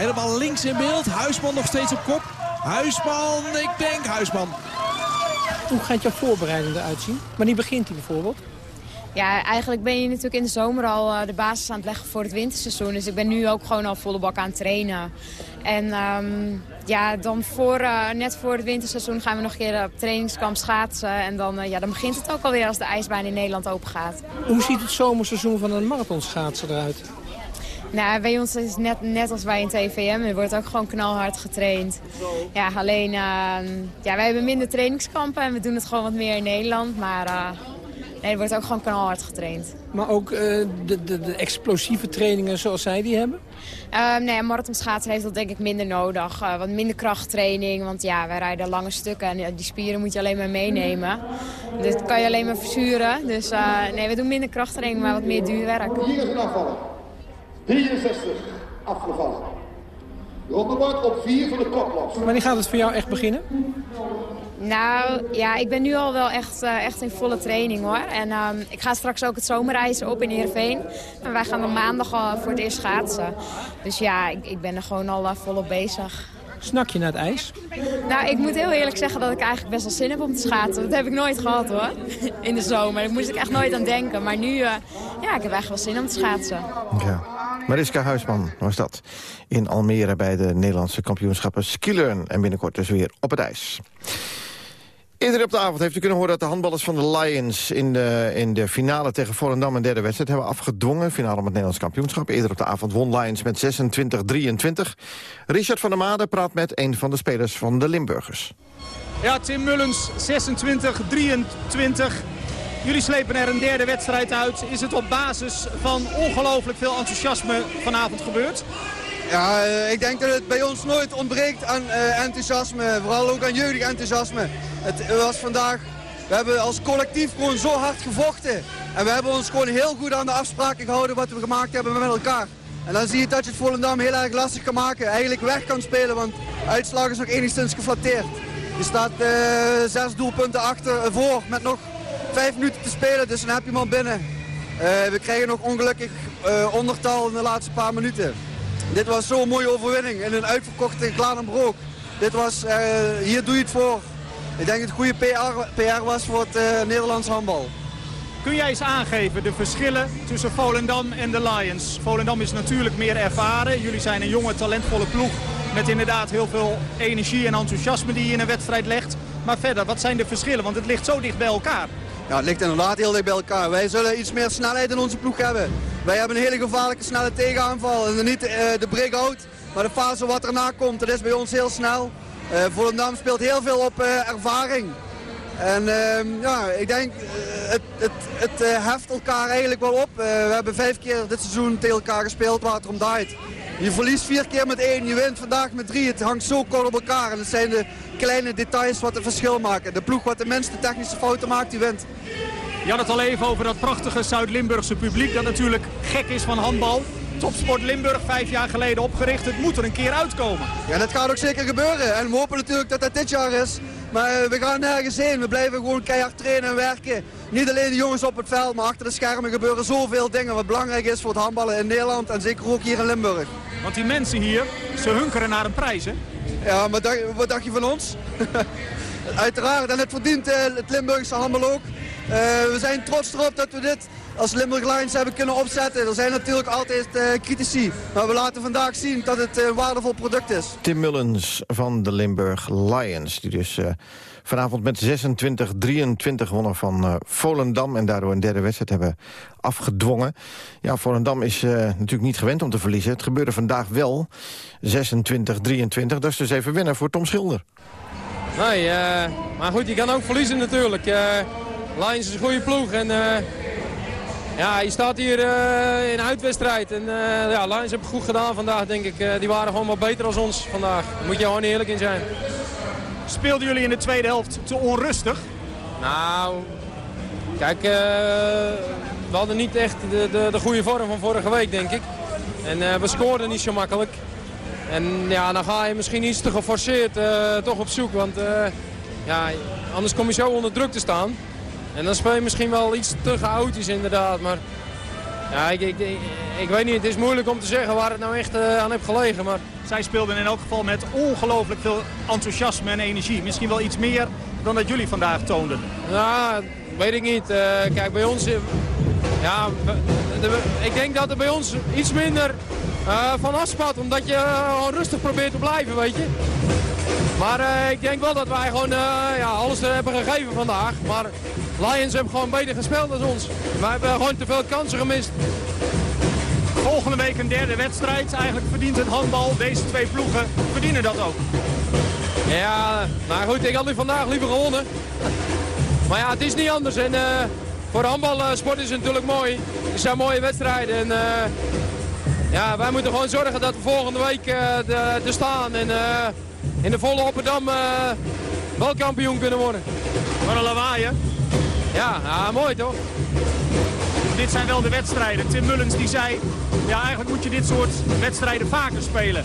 Helemaal links in beeld. Huisman nog steeds op kop. Huisman, ik denk Huisman. Hoe gaat jouw voorbereiding eruit zien? Wanneer begint die bijvoorbeeld? Ja, eigenlijk ben je natuurlijk in de zomer al eh, de basis aan het leggen voor het winterseizoen. Dus ik ben nu ook gewoon al volle bak aan het trainen. En ehm, ja, dan voor, eh, net voor het winterseizoen gaan we nog een keer op trainingskamp schaatsen. En dan, eh, ja, dan begint het ook alweer als de ijsbaan in Nederland open gaat. Hoe ziet het zomerseizoen van een marathonschaatser eruit? Nou, bij ons is het net, net als bij een TVM. Er wordt ook gewoon knalhard getraind. Ja, alleen, ehm, ja, wij hebben minder trainingskampen en we doen het gewoon wat meer in Nederland. Maar eh, nee, er wordt ook gewoon knalhard getraind. Maar ook eh, de, de, de explosieve trainingen zoals zij die hebben? Ehm nee, een marathonschaatser heeft dat denk ik minder nodig. Eh, wat minder krachttraining, want ja, wij rijden lange stukken en die spieren moet je alleen maar meenemen. Dus dat kan je alleen maar verzuren. Dus eh, nee, we doen minder krachttraining, maar wat meer duurwerk. Hier is een afvallen. 63 afgevallen. Ronde wordt op 4 voor de koplops. Wanneer gaat het voor jou echt beginnen? Nou, ja, ik ben nu al wel echt, eh, echt in volle training hoor. En ehm, ik ga straks ook het zomerreizen op in Heerenveen. En wij gaan dan maandag al voor het eerst schaatsen. Dus ja, ik, ik ben er gewoon al eh, volop bezig. Snak je naar het ijs? Nou, ik moet heel eerlijk zeggen dat ik eigenlijk best wel zin heb om te schaatsen. Dat heb ik nooit gehad hoor, [LAUGHS] in de zomer. Daar moest ik echt nooit aan denken. Maar nu, eh, ja, ik heb eigenlijk wel zin om te schaatsen. Ja. Mariska Huisman was dat. In Almere bij de Nederlandse kampioenschappen skileren. En binnenkort dus weer op het ijs. Eerder op de avond heeft u kunnen horen dat de handballers van de Lions... in de, in de finale tegen Volendam een derde wedstrijd hebben afgedwongen. Finale om het Nederlands kampioenschap. Eerder op de avond won Lions met 26-23. Richard van der Made praat met een van de spelers van de Limburgers. Ja, Tim Mullens, 26, 23. Jullie slepen er een derde wedstrijd uit. Is het op basis van ongelooflijk veel enthousiasme vanavond gebeurd? Ja, eh, ik denk dat het bij ons nooit ontbreekt aan eh, enthousiasme. Vooral ook aan jeugdig enthousiasme. Het was vandaag... We hebben als collectief gewoon zo hard gevochten. En we hebben ons gewoon heel goed aan de afspraken gehouden wat we gemaakt hebben met elkaar. En dan zie je dat je het Volendam heel erg lastig kan maken. Eigenlijk weg kan spelen, want de uitslag is nog enigszins geflatteerd. Je staat eh, zes doelpunten achter voor met nog vijf minuten te spelen, dus dan heb je al binnen. We krijgen nog ongelukkig ondertal in de laatste paar minuten. Dit was zo'n mooie overwinning in een uitverkochte Gladenbroek. Dit was, eh, hier doe je het voor. Ik denk dat het goede PR, PR was voor het eh, Nederlands handbal. Kun jij eens aangeven de verschillen tussen Volendam en de Lions? Volendam is natuurlijk meer ervaren. Jullie zijn een jonge, talentvolle ploeg met inderdaad heel veel energie en enthousiasme die je in een wedstrijd legt. Maar verder, wat zijn de verschillen? Want het ligt zo dicht bij elkaar. Ja, het ligt inderdaad heel dicht bij elkaar. Wij zullen iets meer snelheid in onze ploeg hebben. Wij hebben een hele gevaarlijke snelle tegenaanval. En niet eh, de break-out, maar de fase wat erna komt. Dat is bij ons heel snel. Eh Volendam speelt heel veel op eh, ervaring. En ehm, ja, ik denk, het, het, het heft elkaar eigenlijk wel op. We hebben vijf keer dit seizoen tegen elkaar gespeeld waar het. Je verliest vier keer met één, je wint vandaag met drie. Het hangt zo kort op elkaar. En het zijn de kleine details wat het verschil maken. De ploeg wat de minste technische fouten maakt, die wint. Je had het al even over dat prachtige Zuid-Limburgse publiek dat natuurlijk gek is van handbal. Topsport Limburg, vijf jaar geleden opgericht. Het moet er een keer uitkomen. Ja, dat gaat ook zeker gebeuren. En we hopen natuurlijk dat dat dit jaar is. Maar eh, we gaan nergens heen. We blijven gewoon keihard trainen en werken. Niet alleen de jongens op het veld, maar achter de schermen gebeuren zoveel dingen. Wat belangrijk is voor het handballen in Nederland en zeker ook hier in Limburg. Want die mensen hier, ze hunkeren naar een prijs, hè? Ja, maar dacht- wat dacht je van ons? [LAUGHS] Uiteraard, en het verdient eh, het Limburgse handbal ook. Eh, we zijn trots erop dat we dit als Limburg Lions hebben kunnen opzetten. Er zijn natuurlijk altijd eh, critici, maar we laten vandaag zien dat het eh, een waardevol product is. Tim Mullens van de Limburg Lions. Die dus eh, vanavond met 26-23 wonnen van eh, Volendam. En daardoor een derde wedstrijd hebben afgedwongen. Ja, Volendam is eh, natuurlijk niet gewend om te verliezen. Het gebeurde vandaag wel. 26-23. Dat is dus even winnen voor Tom Schilder. Nee, eh, maar goed, je kan ook verliezen natuurlijk. Eh Lions is een goede ploeg en eh, ja, je staat hier eh, in uitwedstrijd. En eh, ja, Lions hebben goed gedaan vandaag, denk ik. Eh, die waren gewoon wat beter dan ons vandaag. Daar moet je gewoon eerlijk in zijn. Speelden jullie in de tweede helft te onrustig? Nou, kijk, we hadden niet echt de, de, de goede vorm van vorige week, denk ik. En we scoorden niet zo makkelijk. En ja, dan ga je misschien iets te geforceerd toch op zoek. Want ja, anders kom je zo onder druk te staan. En dan speel je misschien wel iets te chaotisch inderdaad. Maar ja, ik, ik, ik, ik weet niet, het is moeilijk om te zeggen waar het nou echt eh, aan heeft gelegen. Maar... Zij speelden in elk geval met ongelooflijk veel enthousiasme en energie. Misschien wel iets meer dan dat jullie vandaag toonden. Ja, weet ik niet. Eh, kijk, bij ons... eh, ja, de- ik denk dat er bij ons iets minder van afspat. Omdat je gewoon rustig probeert te blijven, weet je. Maar ik denk wel dat wij gewoon ja, alles hebben gegeven vandaag. Maar Lions hebben gewoon beter gespeeld dan ons. Wij hebben gewoon te veel kansen gemist. Volgende week een derde wedstrijd. Eigenlijk verdient het handbal. Deze twee ploegen verdienen dat ook. Ja, maar goed, ik had nu vandaag liever gewonnen. Maar ja, het is niet anders. En eh, voor de handbalsport is het natuurlijk mooi. Het zijn mooie wedstrijden. En eh, ja, wij moeten gewoon zorgen dat we volgende week de- er staan. En in de volle Opperdam wel kampioen kunnen worden. Wat een lawaai, hè? Ja, ja, mooi toch? Dit zijn wel de wedstrijden. Tim Mullens die zei, ja eigenlijk moet je dit soort wedstrijden vaker spelen.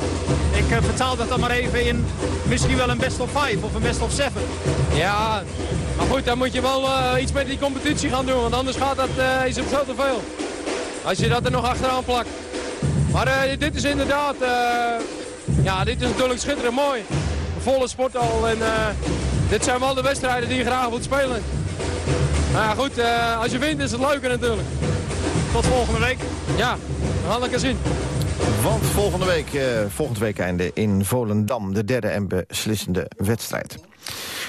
Ik eh, vertaal dat dan maar even in misschien wel een best of five of een best of seven. Ja, maar goed, dan moet je wel eh, iets met die competitie gaan doen. Want anders gaat dat, eh, is het veel te veel. Als je dat er nog achteraan plakt. Maar dit is inderdaad, ja, dit is natuurlijk schitterend mooi. Volle sporthal en eh, dit zijn wel de wedstrijden die je graag wilt spelen. Maar ja, goed, eh, als je wint is het leuker natuurlijk. Tot volgende week. Ja, we gaan lekker zien. Want volgende week, eh, volgend week einde in Volendam... de derde en beslissende wedstrijd.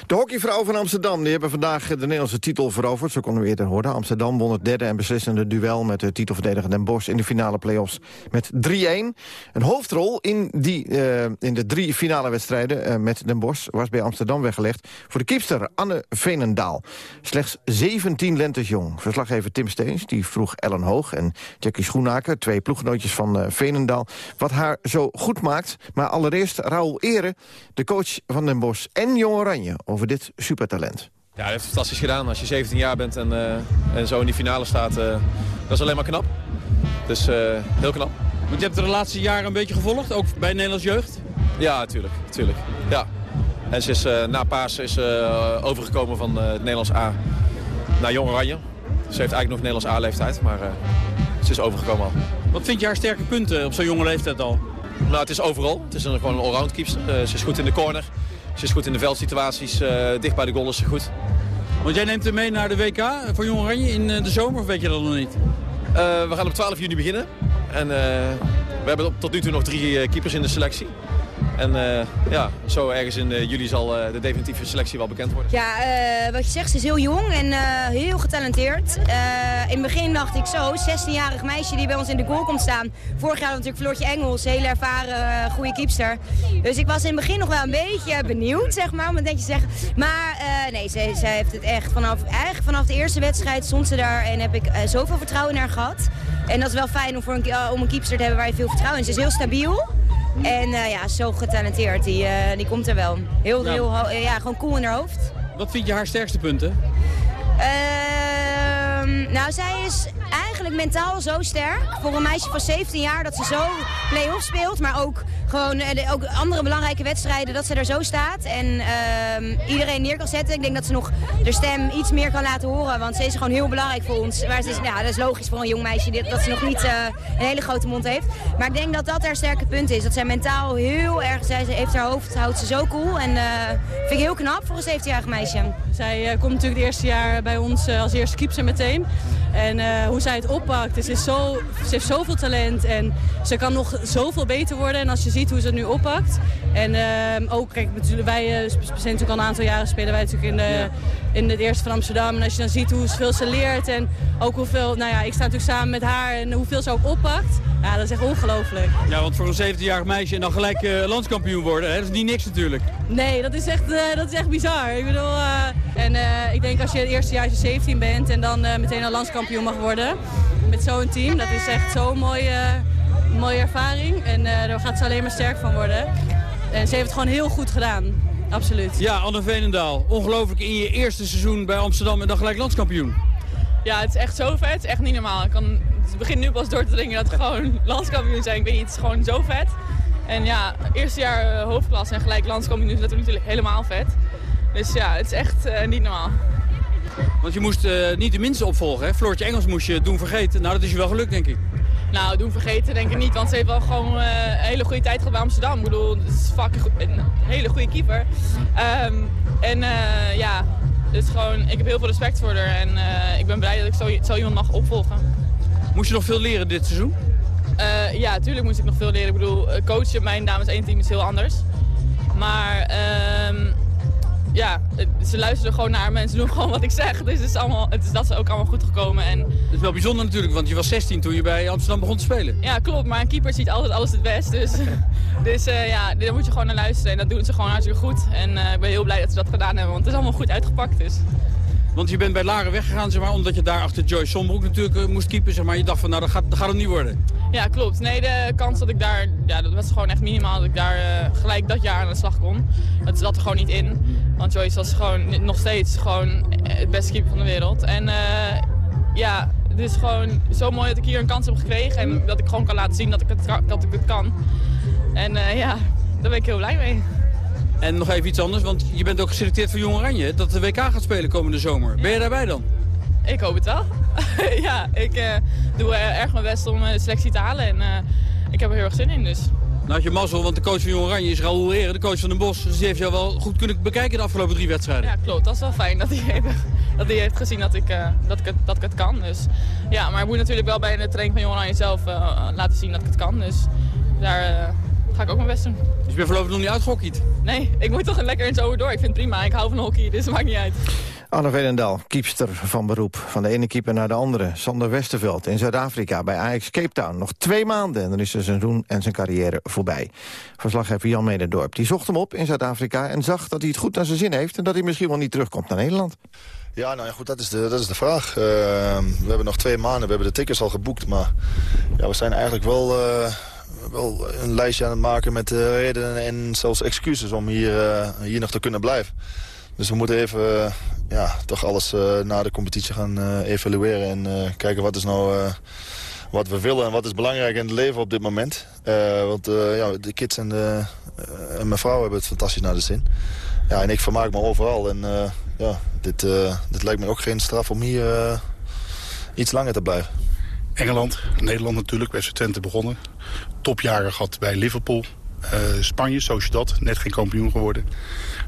De hockeyvrouwen van Amsterdam die hebben vandaag de Nederlandse titel veroverd. Zo konden we eerder horen. Amsterdam won het derde en beslissende duel... met de titelverdediger Den Bosch in de finale play-offs met 3-1. Een hoofdrol in, die, eh, in de drie finale wedstrijden eh, met Den Bosch... was bij Amsterdam weggelegd voor de kiepster Anne Veenendaal. Slechts 17 lentes jong. Verslaggever Tim Steens die vroeg Ellen Hoog en Jackie Schoenaker... twee ploeggenootjes van eh, Veenendaal, wat haar zo goed maakt. Maar allereerst Raoul Ere, de coach van Den Bosch en Jong Oranje... over dit supertalent. Ja, hij heeft het fantastisch gedaan. Als je 17 jaar bent en, eh, en zo in die finale staat, eh, dat is alleen maar knap. Dus eh, heel knap. Want je hebt de laatste jaren een beetje gevolgd, ook bij Nederlands jeugd? Ja, natuurlijk. natuurlijk. Ja. En ze is eh, na Paas is, eh, overgekomen van eh, het Nederlands A naar Jong Oranje. Ze heeft eigenlijk nog Nederlands A-leeftijd, maar eh, ze is overgekomen al. Wat vind je haar sterke punten op zo'n jonge leeftijd al? Nou, het is overal. Het is een, gewoon een allround keepster. Eh, ze is goed in de corner. Ze is goed in de veldsituaties. eh dicht bij de goal is ze goed. Want jij neemt hem mee naar de WK voor Jong Oranje in eh, de zomer, of weet je dat nog niet? Eh, we gaan op 12 juni beginnen. En we hebben tot nu toe nog drie keepers in de selectie. En eh, ja, zo ergens in eh, juli zal eh, de definitieve selectie wel bekend worden. Ja, wat je zegt, ze is heel jong en heel getalenteerd. In het begin dacht ik zo, 16-jarig meisje die bij ons in de goal komt staan. Vorig jaar natuurlijk Floortje Engels, hele ervaren, goede keepster. Dus ik was in het begin nog wel een beetje benieuwd, zeg maar, om het netjes zeggen. Maar nee, zij, heeft het echt vanaf, eigenlijk vanaf de eerste wedstrijd stond ze daar en heb ik zoveel vertrouwen in haar gehad. En dat is wel fijn om, voor een, om een keepster te hebben waar je veel vertrouwen in. Ze is heel stabiel. En eh, ja, zo getalenteerd. Die, eh, die komt er wel. Heel, Ja. heel, ja, gewoon cool in haar hoofd. Wat vind je haar sterkste punten? Ehm, nou, zij is eigenlijk mentaal zo sterk. Voor een meisje van 17 jaar dat ze zo play-off speelt. Maar ook gewoon eh, ook andere belangrijke wedstrijden dat ze er zo staat. En ehm, iedereen neer kan zetten. Ik denk dat ze nog de stem iets meer kan laten horen. Want ze is gewoon heel belangrijk voor ons. Ja, dat is logisch voor een jong meisje dat ze nog niet eh, een hele grote mond heeft. Maar ik denk dat dat haar sterke punt is. Dat zij mentaal heel erg, zij heeft haar hoofd, houdt ze zo cool. En eh vind ik heel knap voor een 17-jarig meisje. Zij komt natuurlijk het eerste jaar bij ons als eerste keeper meteen. En eh, hoe zij het oppakt, ze, is zo, ze heeft zoveel talent en ze kan nog zoveel beter worden. En als je ziet hoe ze het nu oppakt. En ehm, ook, kijk, wij eh, zijn natuurlijk al een aantal jaren spelen wij natuurlijk in, de, in het eerste van Amsterdam. En als je dan ziet hoeveel ze leert en ook hoeveel, nou ja, ik sta natuurlijk samen met haar en hoeveel ze ook oppakt. Ja, dat is echt ongelooflijk. Ja, want voor een 17-jarig meisje en dan gelijk eh, landskampioen worden, hè? dat is niet niks natuurlijk. Nee, dat is echt, eh, dat is echt bizar. Ik bedoel, eh, en ik denk als je het eerste jaar als je 17 bent en dan meteen al landskampioen mag worden met zo'n team, dat is echt zo'n mooie, mooie ervaring. En daar gaat ze alleen maar sterk van worden. En ze heeft het gewoon heel goed gedaan, absoluut. Ja, Anne Veenendaal, ongelooflijk in je eerste seizoen bij Amsterdam en dan gelijk landskampioen. Ja, het is echt zo vet. Het is echt niet normaal. Ik kan, het begint nu pas door te dringen dat we gewoon [LAUGHS] landskampioen zijn. Ik weet niet, het is gewoon zo vet. En ja, eerste jaar eh, hoofdklasse en gelijk landskampioen is natuurlijk helemaal vet. Dus ja, het is echt eh, niet normaal. Want je moest eh, niet de minste opvolgen, hè? Floortje Engels moest je doen vergeten. Nou, dat is je wel gelukt, denk ik. Nou, doen vergeten denk ik niet, want ze heeft wel gewoon eh, een hele goede tijd gehad bij Amsterdam. Ik bedoel, het is fucking een hele goede keeper. Ehm, en eh, ja, dus gewoon, ik heb heel veel respect voor haar en eh, ik ben blij dat ik zo, zo iemand mag opvolgen. Moest je nog veel leren dit seizoen? Ja, tuurlijk moest ik nog veel leren. Ik bedoel, coachen mijn dames één team is heel anders. Maar ehm, ja, het- ze luisteren gewoon naar me en ze doen [LAUGHS] gewoon wat ik zeg. Dus het is, allemaal, het is dat ze ook allemaal goed gekomen. En Dat is wel bijzonder natuurlijk, want je was 16 toen je bij Amsterdam begon te spelen. ja, klopt. Maar een keeper ziet altijd alles het best. Dus, [LAUGHS] dus eh, ja, daar moet je gewoon naar luisteren. En dat doen ze gewoon hartstikke goed. En eh, ik ben heel blij dat ze dat gedaan hebben, want het is allemaal goed uitgepakt. Dus. Want je bent bij Laren weggegaan, zeg maar, omdat je daar achter Joyce Sombroek natuurlijk eh, moest keepen. Zeg maar. Je dacht van, nou, dat gaat, dat gaat het niet worden. Ja, klopt. Nee, de kans dat ik daar, ja, dat was gewoon echt minimaal dat ik daar eh, gelijk dat jaar aan de slag kon. Dat zat er gewoon niet in. Want Joyce was gewoon nog steeds gewoon eh, het beste keeper van de wereld. En ja, het is gewoon zo mooi dat ik hier een kans heb gekregen en dat ik gewoon kan laten zien dat ik het, dat ik het kan. En ja, daar ben ik heel blij mee. En nog even iets anders, want je bent ook geselecteerd voor Jong Oranje, dat de WK gaat spelen komende zomer. Ben je daarbij dan? Ik hoop het wel. [LAUGHS] ja, ik eh, doe eh, erg mijn best om eh, de selectie te halen en ik heb er heel erg zin in dus. Nou had je mazzel, want de coach van Jong Oranje is Raoul Heren, de coach van Den Bosch. Dus die heeft jou wel goed kunnen bekijken de afgelopen drie wedstrijden. Ja, klopt. Dat is wel fijn dat hij [LAUGHS] heeft, dat hij heeft gezien dat ik, dat, ik het, dat ik het kan. Dus, ja, maar ik moet natuurlijk wel bij de training van Jong Oranje zelf laten zien dat ik het kan. Dus daar ga ik ook mijn best doen. Dus je bent voorlopig nog niet uitgehockeyd? Nee, ik moet toch lekker in het over door. Ik vind het prima. Ik hou van hockey, dus het maakt niet uit. Anne Veenendaal, kiepster van beroep. Van de ene keeper naar de andere. Sander Westerveld in Zuid-Afrika bij Ajax Cape Town. Nog twee maanden en dan is zijn seizoen en zijn carrière voorbij. Verslaggever Jan Medendorp die zocht hem op in Zuid-Afrika... en zag dat hij het goed naar zijn zin heeft... en dat hij misschien wel niet terugkomt naar Nederland. Ja, nou ja, goed, dat is de, dat is de vraag. Eh, we hebben nog twee maanden, we hebben de tickets al geboekt. Maar ja, we zijn eigenlijk wel, eh, wel een lijstje aan het maken met eh, redenen en zelfs excuses om hier, eh, hier nog te kunnen blijven. Dus we moeten even eh, ja, toch alles na de competitie gaan evalueren en kijken wat is nou... wat we willen en wat is belangrijk in het leven op dit moment. Want ja, de kids en, de, en mijn vrouw hebben het fantastisch naar de zin. Ja, en ik vermaak me overal. En ja, dit, dit lijkt me ook geen straf om hier iets langer te blijven. Engeland, Nederland natuurlijk, bij Twente begonnen. Topjaren gehad bij Liverpool. Eh, Spanje, Sociedad, net geen kampioen geworden.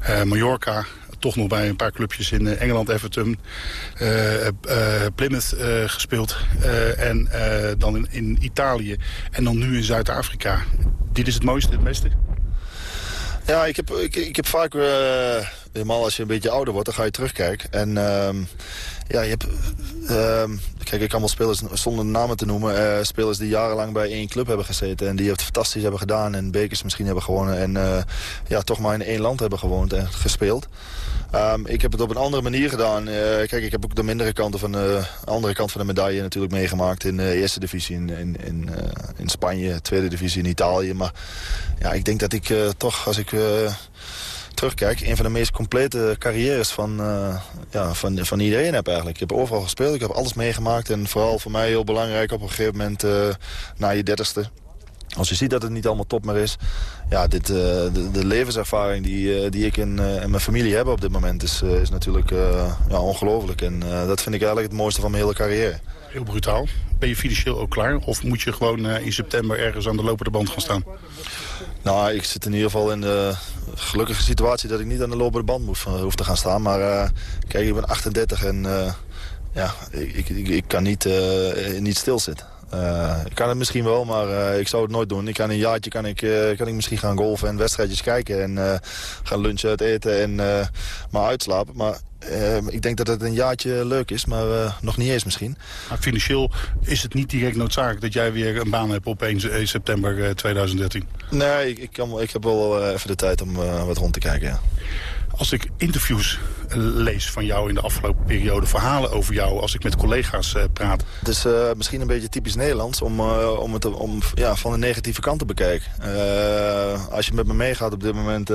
Eh, Mallorca, toch nog bij een paar clubjes in eh, Engeland, Everton. Plymouth gespeeld. En dan in, in Italië. En dan nu in Zuid-Afrika. Dit is het mooiste, het beste? Ja, ik heb, ik, ik heb vaak, helemaal als je een beetje ouder wordt, dan ga je terugkijken. En ehm, ja, je hebt, ehm, kijk, ik kan wel spelers zonder namen te noemen, eh, spelers die jarenlang bij één club hebben gezeten en die het fantastisch hebben gedaan en bekers misschien hebben gewonnen en eh, ja, toch maar in één land hebben gewoond en gespeeld. Ehm, ik heb het op een andere manier gedaan. Eh, kijk, ik heb ook de mindere kanten van de andere kant van de medaille natuurlijk meegemaakt in de eerste divisie in, in, in, in Spanje, tweede divisie in Italië. Maar ja, ik denk dat ik toch, als ik terugkijk, een van de meest complete carrières van, eh, ja, van, van iedereen heb eigenlijk. Ik heb overal gespeeld, ik heb alles meegemaakt en vooral voor mij heel belangrijk op een gegeven moment eh, na je dertigste. Als je ziet dat het niet allemaal top meer is. Ja, dit, eh, de, levenservaring die, die ik en, mijn familie hebben op dit moment is, is natuurlijk ja, ongelooflijk. En dat vind ik eigenlijk het mooiste van mijn hele carrière. Heel brutaal. Ben je financieel ook klaar? Of moet je gewoon eh, in september ergens aan de lopende band gaan staan? Nou, ik zit in ieder geval in de gelukkige situatie dat ik niet aan de lopende band moet, eh, hoef te gaan staan. Maar eh, kijk, ik ben 38 en ja, ik, ik, ik, kan niet, niet stilzitten. Ik kan het misschien wel, maar ik zou het nooit doen. Ik kan een jaartje kan ik, kan ik misschien gaan golfen en wedstrijdjes kijken. En gaan lunchen, uit eten en maar uitslapen. Maar eh, ik denk dat het een jaartje leuk is, maar eh, nog niet eens misschien. Maar financieel is het niet direct noodzakelijk dat jij weer een baan hebt op 1 1 september eh, 2013. Nee, ik, ik, kan, wel- ik heb wel eh, even de tijd om eh, wat rond te kijken, ja. Als ik interviews eh, lees van jou in de afgelopen periode, verhalen over jou, als ik met collega's eh, praat. Het is eh, misschien een beetje typisch Nederlands om, om het om, ja, van de negatieve kant te bekijken. Als je met me meegaat op dit moment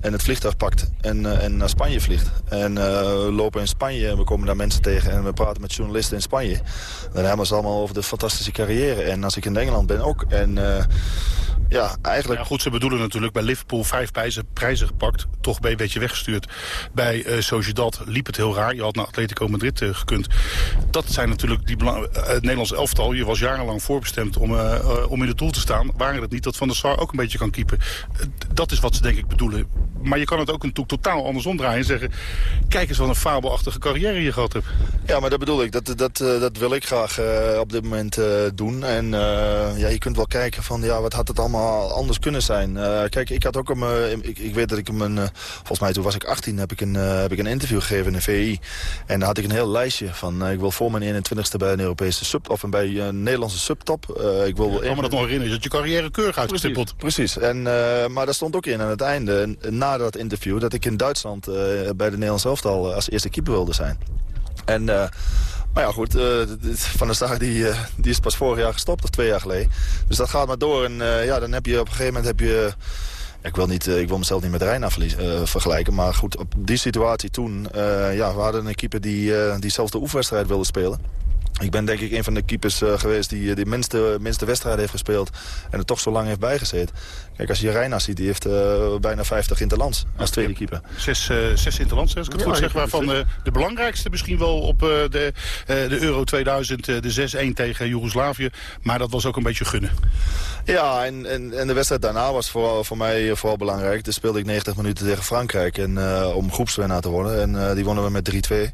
en het vliegtuig pakt en, en naar Spanje vliegt. En we lopen in Spanje en we komen daar mensen tegen en we praten met journalisten in Spanje. Dan hebben ze allemaal over de fantastische carrière. En als ik in Engeland ben ook. En ja, eigenlijk... Ja, goed, ze bedoelen natuurlijk bij Liverpool vijf prijzen, prijzen gepakt. Toch ben je een beetje weggestuurd. Bij eh Sociedad liep het heel raar. Je had naar Atletico Madrid eh, gekund. Dat zijn natuurlijk die eh, het Nederlands elftal. Je was jarenlang voorbestemd om, om in het doel te staan. Waren het niet dat Van der Sar ook een beetje kan keepen. Dat is wat ze denk ik bedoelen. Maar je kan het ook natuurlijk totaal andersom draaien en zeggen... kijk eens wat een fabelachtige carrière je gehad hebt. Ja, maar dat bedoel ik. Dat, dat, dat wil ik graag op dit moment doen. En ja, je kunt wel kijken van, ja, wat had het allemaal anders kunnen zijn. Eh, kijk, ik had ook een, eh, ik, ik weet dat ik hem, een, eh, volgens mij toen was ik 18, heb ik een, heb ik een interview gegeven in de VI. En daar had ik een heel lijstje van, ik wil voor mijn 21ste bij een Europese sub, of bij een Nederlandse subtop. Ik wil kan me dat nog herinneren. Dat je carrière keurig uitgestippeld. Precies. En, eh, maar daar stond ook in aan het einde, na dat interview... dat ik in Duitsland bij de Nederlands elftal als eerste keeper wilde zijn. En, maar ja, goed, eh, Van der Sar die, eh, die is pas vorig jaar gestopt, of twee jaar geleden. Dus dat gaat maar door. En eh, ja, dan heb je op een gegeven moment heb je... Ik wil, niet, ik wil mezelf niet met Reina eh, vergelijken. Maar goed, op die situatie toen... eh, ja, we hadden een keeper die, eh, die de oefenwedstrijd wilde spelen. Ik ben denk ik een van de keepers geweest die de minste, minste wedstrijden heeft gespeeld. En er toch zo lang heeft bijgezeten. Kijk, als je Reina ziet, die heeft eh, bijna 50 interlands als tweede keeper. Zes, eh zes interlands, als ik het Ja, goed zeg. Waarvan eh, de belangrijkste misschien wel op eh, de, eh, de Euro 2000, eh, de 6-1 tegen Joegoslavië. Maar dat was ook een beetje gunnen. Ja, en, en, en de wedstrijd daarna was voor, voor mij vooral belangrijk. Toen speelde ik 90 minuten tegen Frankrijk en, eh, om groepswinnaar te worden. En eh, die wonnen we met 3-2.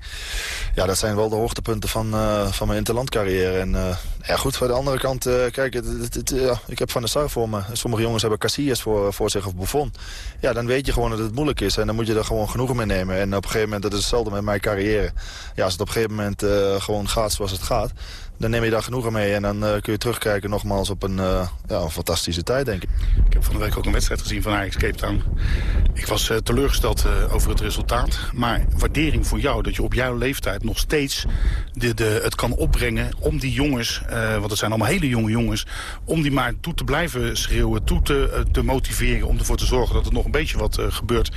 Ja, dat zijn wel de hoogtepunten van, eh, van mijn interlandcarrière. En eh, ja, goed, voor de andere kant, eh, kijk, het, het- het, ja, ik heb Van der Sar voor me. Sommige jongens hebben Casillas voor, voor zich of Buffon. Ja, dan weet je gewoon dat het moeilijk is. En dan moet je er gewoon genoegen mee nemen. En op een gegeven moment, dat is hetzelfde met mijn carrière. Ja, als het op een gegeven moment eh, gewoon gaat zoals het gaat... dan neem je daar genoegen mee. En dan eh, kun je terugkijken nogmaals op een, eh, ja, fantastische tijd, denk ik. Ik heb van de week ook een wedstrijd gezien van Ajax Cape Town. Ik was eh, teleurgesteld over het resultaat. Maar waardering voor jou dat je op jouw leeftijd nog steeds de, de, het kan opbrengen om die jongens, want het zijn allemaal hele jonge jongens, om die maar toe te blijven schreeuwen, toe te, te motiveren, om ervoor te zorgen dat er nog een beetje wat gebeurt.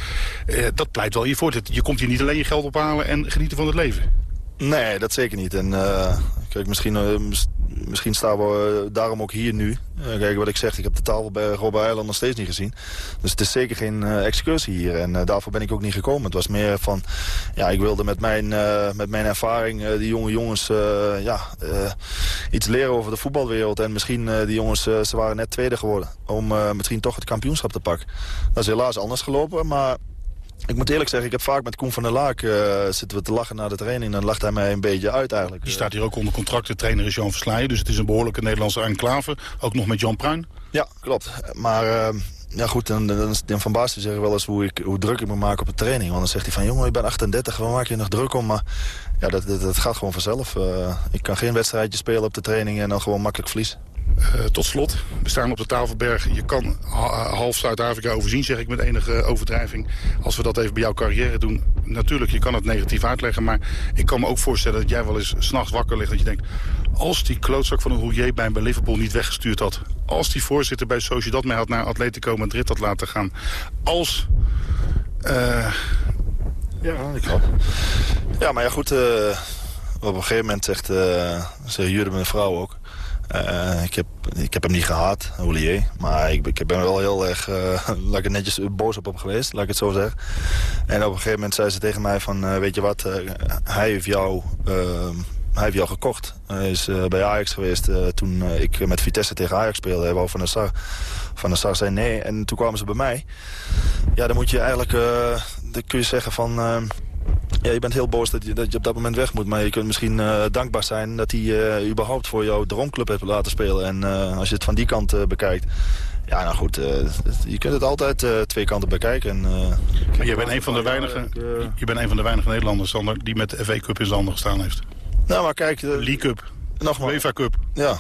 Dat pleit wel hiervoor. Dat- Je komt hier niet alleen je geld ophalen en genieten van het leven. Nee, dat zeker niet. En eh, kijk, misschien, eh, mis- misschien staan we eh, daarom ook hier nu. Kijk, wat ik zeg, ik heb de tafel bij Robben Eiland nog steeds niet gezien. Dus het is zeker geen excursie hier. En daarvoor ben ik ook niet gekomen. Het was meer van, ja, ik wilde met mijn, met mijn ervaring die jonge jongens ja, iets leren over de voetbalwereld. En misschien die jongens, ze waren net tweede geworden. Om misschien toch het kampioenschap te pakken. Dat is helaas anders gelopen, maar ik moet eerlijk zeggen, ik heb vaak met Koen van der Laak eh, zitten we te lachen na de training. Dan lacht hij mij een beetje uit eigenlijk. Die staat hier ook onder contract. De trainer is Jan Versleijen. Dus het is een behoorlijke Nederlandse enclave. Ook nog met Jan Pruin. Ja, klopt. Maar eh, ja, goed, dan, dan, dan Van Basten zeggen wel eens hoe, ik, hoe druk ik me maak op de training. Want dan zegt hij van, jongen, ik ben 38, waar maak je je nog druk om? Maar ja, dat, dat, dat gaat gewoon vanzelf. Eh, ik kan geen wedstrijdje spelen op de training en dan gewoon makkelijk verliezen. Eh, tot slot, we staan op de Tafelberg. Je kan ha- half Zuid-Afrika overzien, zeg ik met enige overdrijving. Als we dat even bij jouw carrière doen. Natuurlijk, je kan het negatief uitleggen. Maar ik kan me ook voorstellen dat jij wel eens s'nachts wakker ligt. Dat je denkt, als die klootzak van een Roulier bij bij Liverpool niet weggestuurd had. Als die voorzitter bij Sociedad mij had naar Atletico Madrid had laten gaan. Als... eh, ja, ik had. Ja, maar ja, goed. eh, op een gegeven moment zegt, eh zeggen jullie mijn vrouw ook. Eh, ik, heb, ik heb hem niet gehaat, Olivier. Maar ik, ik ben wel heel erg, [LAUGHS] het netjes, boos op hem geweest, laat ik het zo zeggen. En op een gegeven moment zei ze tegen mij van, eh, weet je wat, hij heeft jou... eh, hij heeft jou gekocht. Hij is bij Ajax geweest toen ik met Vitesse tegen Ajax speelde. Hij wou van de Sar. Van de Sar zei nee. En toen kwamen ze bij mij. Ja, dan moet je eigenlijk... dan kun je zeggen van... ja, je bent heel boos dat je, dat je op dat moment weg moet. Maar je kunt misschien eh, dankbaar zijn dat hij eh, überhaupt voor jouw droomclub heeft laten spelen. En eh, als je het van die kant bekijkt... Ja, nou goed, je kunt het altijd twee kanten bekijken. En, maar jij bent een van de weinigen, je bent een van de weinige Nederlanders, Sander, die met de FA Cup in zijn handen gestaan heeft. Nou, maar kijk... De League Cup. Nogmaals. UEFA Cup. Ja.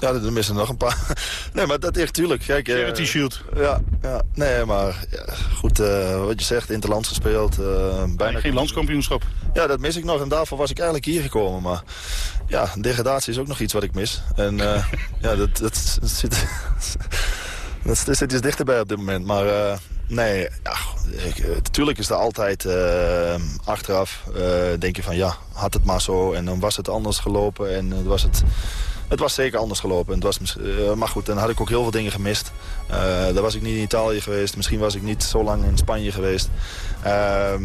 Ja, er missen nog een paar. [LAUGHS] Nee, maar dat echt, tuurlijk. Kijk, eh, Charity Shield. Ja, ja. nee, maar ja, goed, eh, wat je zegt, interlands gespeeld. eh, bijna geen landskampioenschap. Ja, dat mis ik nog en daarvoor was ik eigenlijk hier gekomen. Maar ja, degradatie is ook nog iets wat ik mis. En [LAUGHS] ja, dat, dat, zit, [LAUGHS] dat zit iets dichterbij op dit moment. Maar nee, ja, natuurlijk is er altijd achteraf, denk je van ja, had het maar zo. En dan was het anders gelopen en het was het... Het was zeker anders gelopen. Het was, eh, maar goed, dan had ik ook heel veel dingen gemist. Eh daar was ik niet in Italië geweest. Misschien was ik niet zo lang in Spanje geweest. Ehm,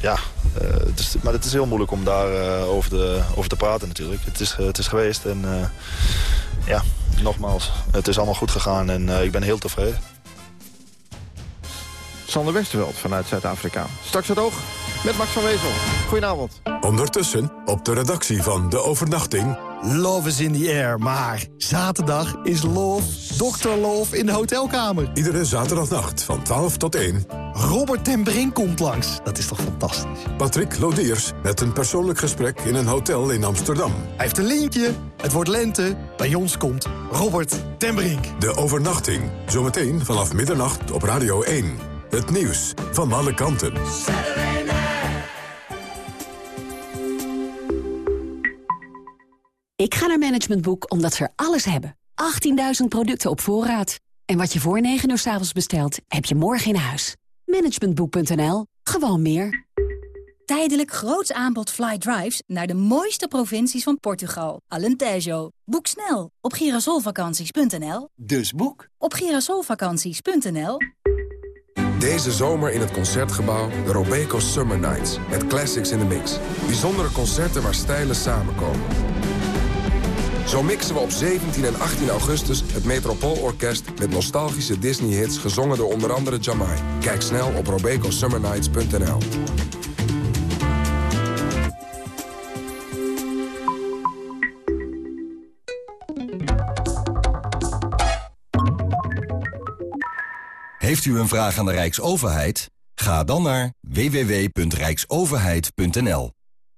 ja, eh, het is, maar het is heel moeilijk om daar eh, over, te, over te praten natuurlijk. Het is, het is geweest en eh, ja, nogmaals, het is allemaal goed gegaan en eh, ik ben heel tevreden. Sander Westerveld vanuit Zuid-Afrika. Straks het oog met Max van Wezel. Goedenavond. Ondertussen op de redactie van De Overnachting... Love is in the air, maar zaterdag is Love, Dr. Love in de hotelkamer. Iedere zaterdagnacht van 12 tot 1... Robert ten Brink komt langs. Dat is toch fantastisch? Patrick Lodiers met een persoonlijk gesprek in een hotel in Amsterdam. Hij heeft een lintje. Het wordt lente. Bij ons komt Robert ten Brink. De Overnachting. Zometeen vanaf middernacht op Radio 1. Het nieuws van alle kanten. Ik ga naar Management Boek omdat ze er alles hebben. 18.000 producten op voorraad. En wat je voor 9 uur s avonds bestelt, heb je morgen in huis. Managementboek.nl. Gewoon meer. Tijdelijk groots aanbod fly drives naar de mooiste provincies van Portugal. Alentejo. Boek snel op girasolvakanties.nl. Dus boek op girasolvakanties.nl. Deze zomer in het Concertgebouw de Robeco Summer Nights. Met classics in the mix. Bijzondere concerten waar stijlen samenkomen. Zo mixen we op 17 en 18 augustus het Metropoolorkest... met nostalgische Disney-hits gezongen door onder andere Jamai. Kijk snel op robecosummernights.nl. Heeft u een vraag aan de Rijksoverheid? Ga dan naar www.rijksoverheid.nl.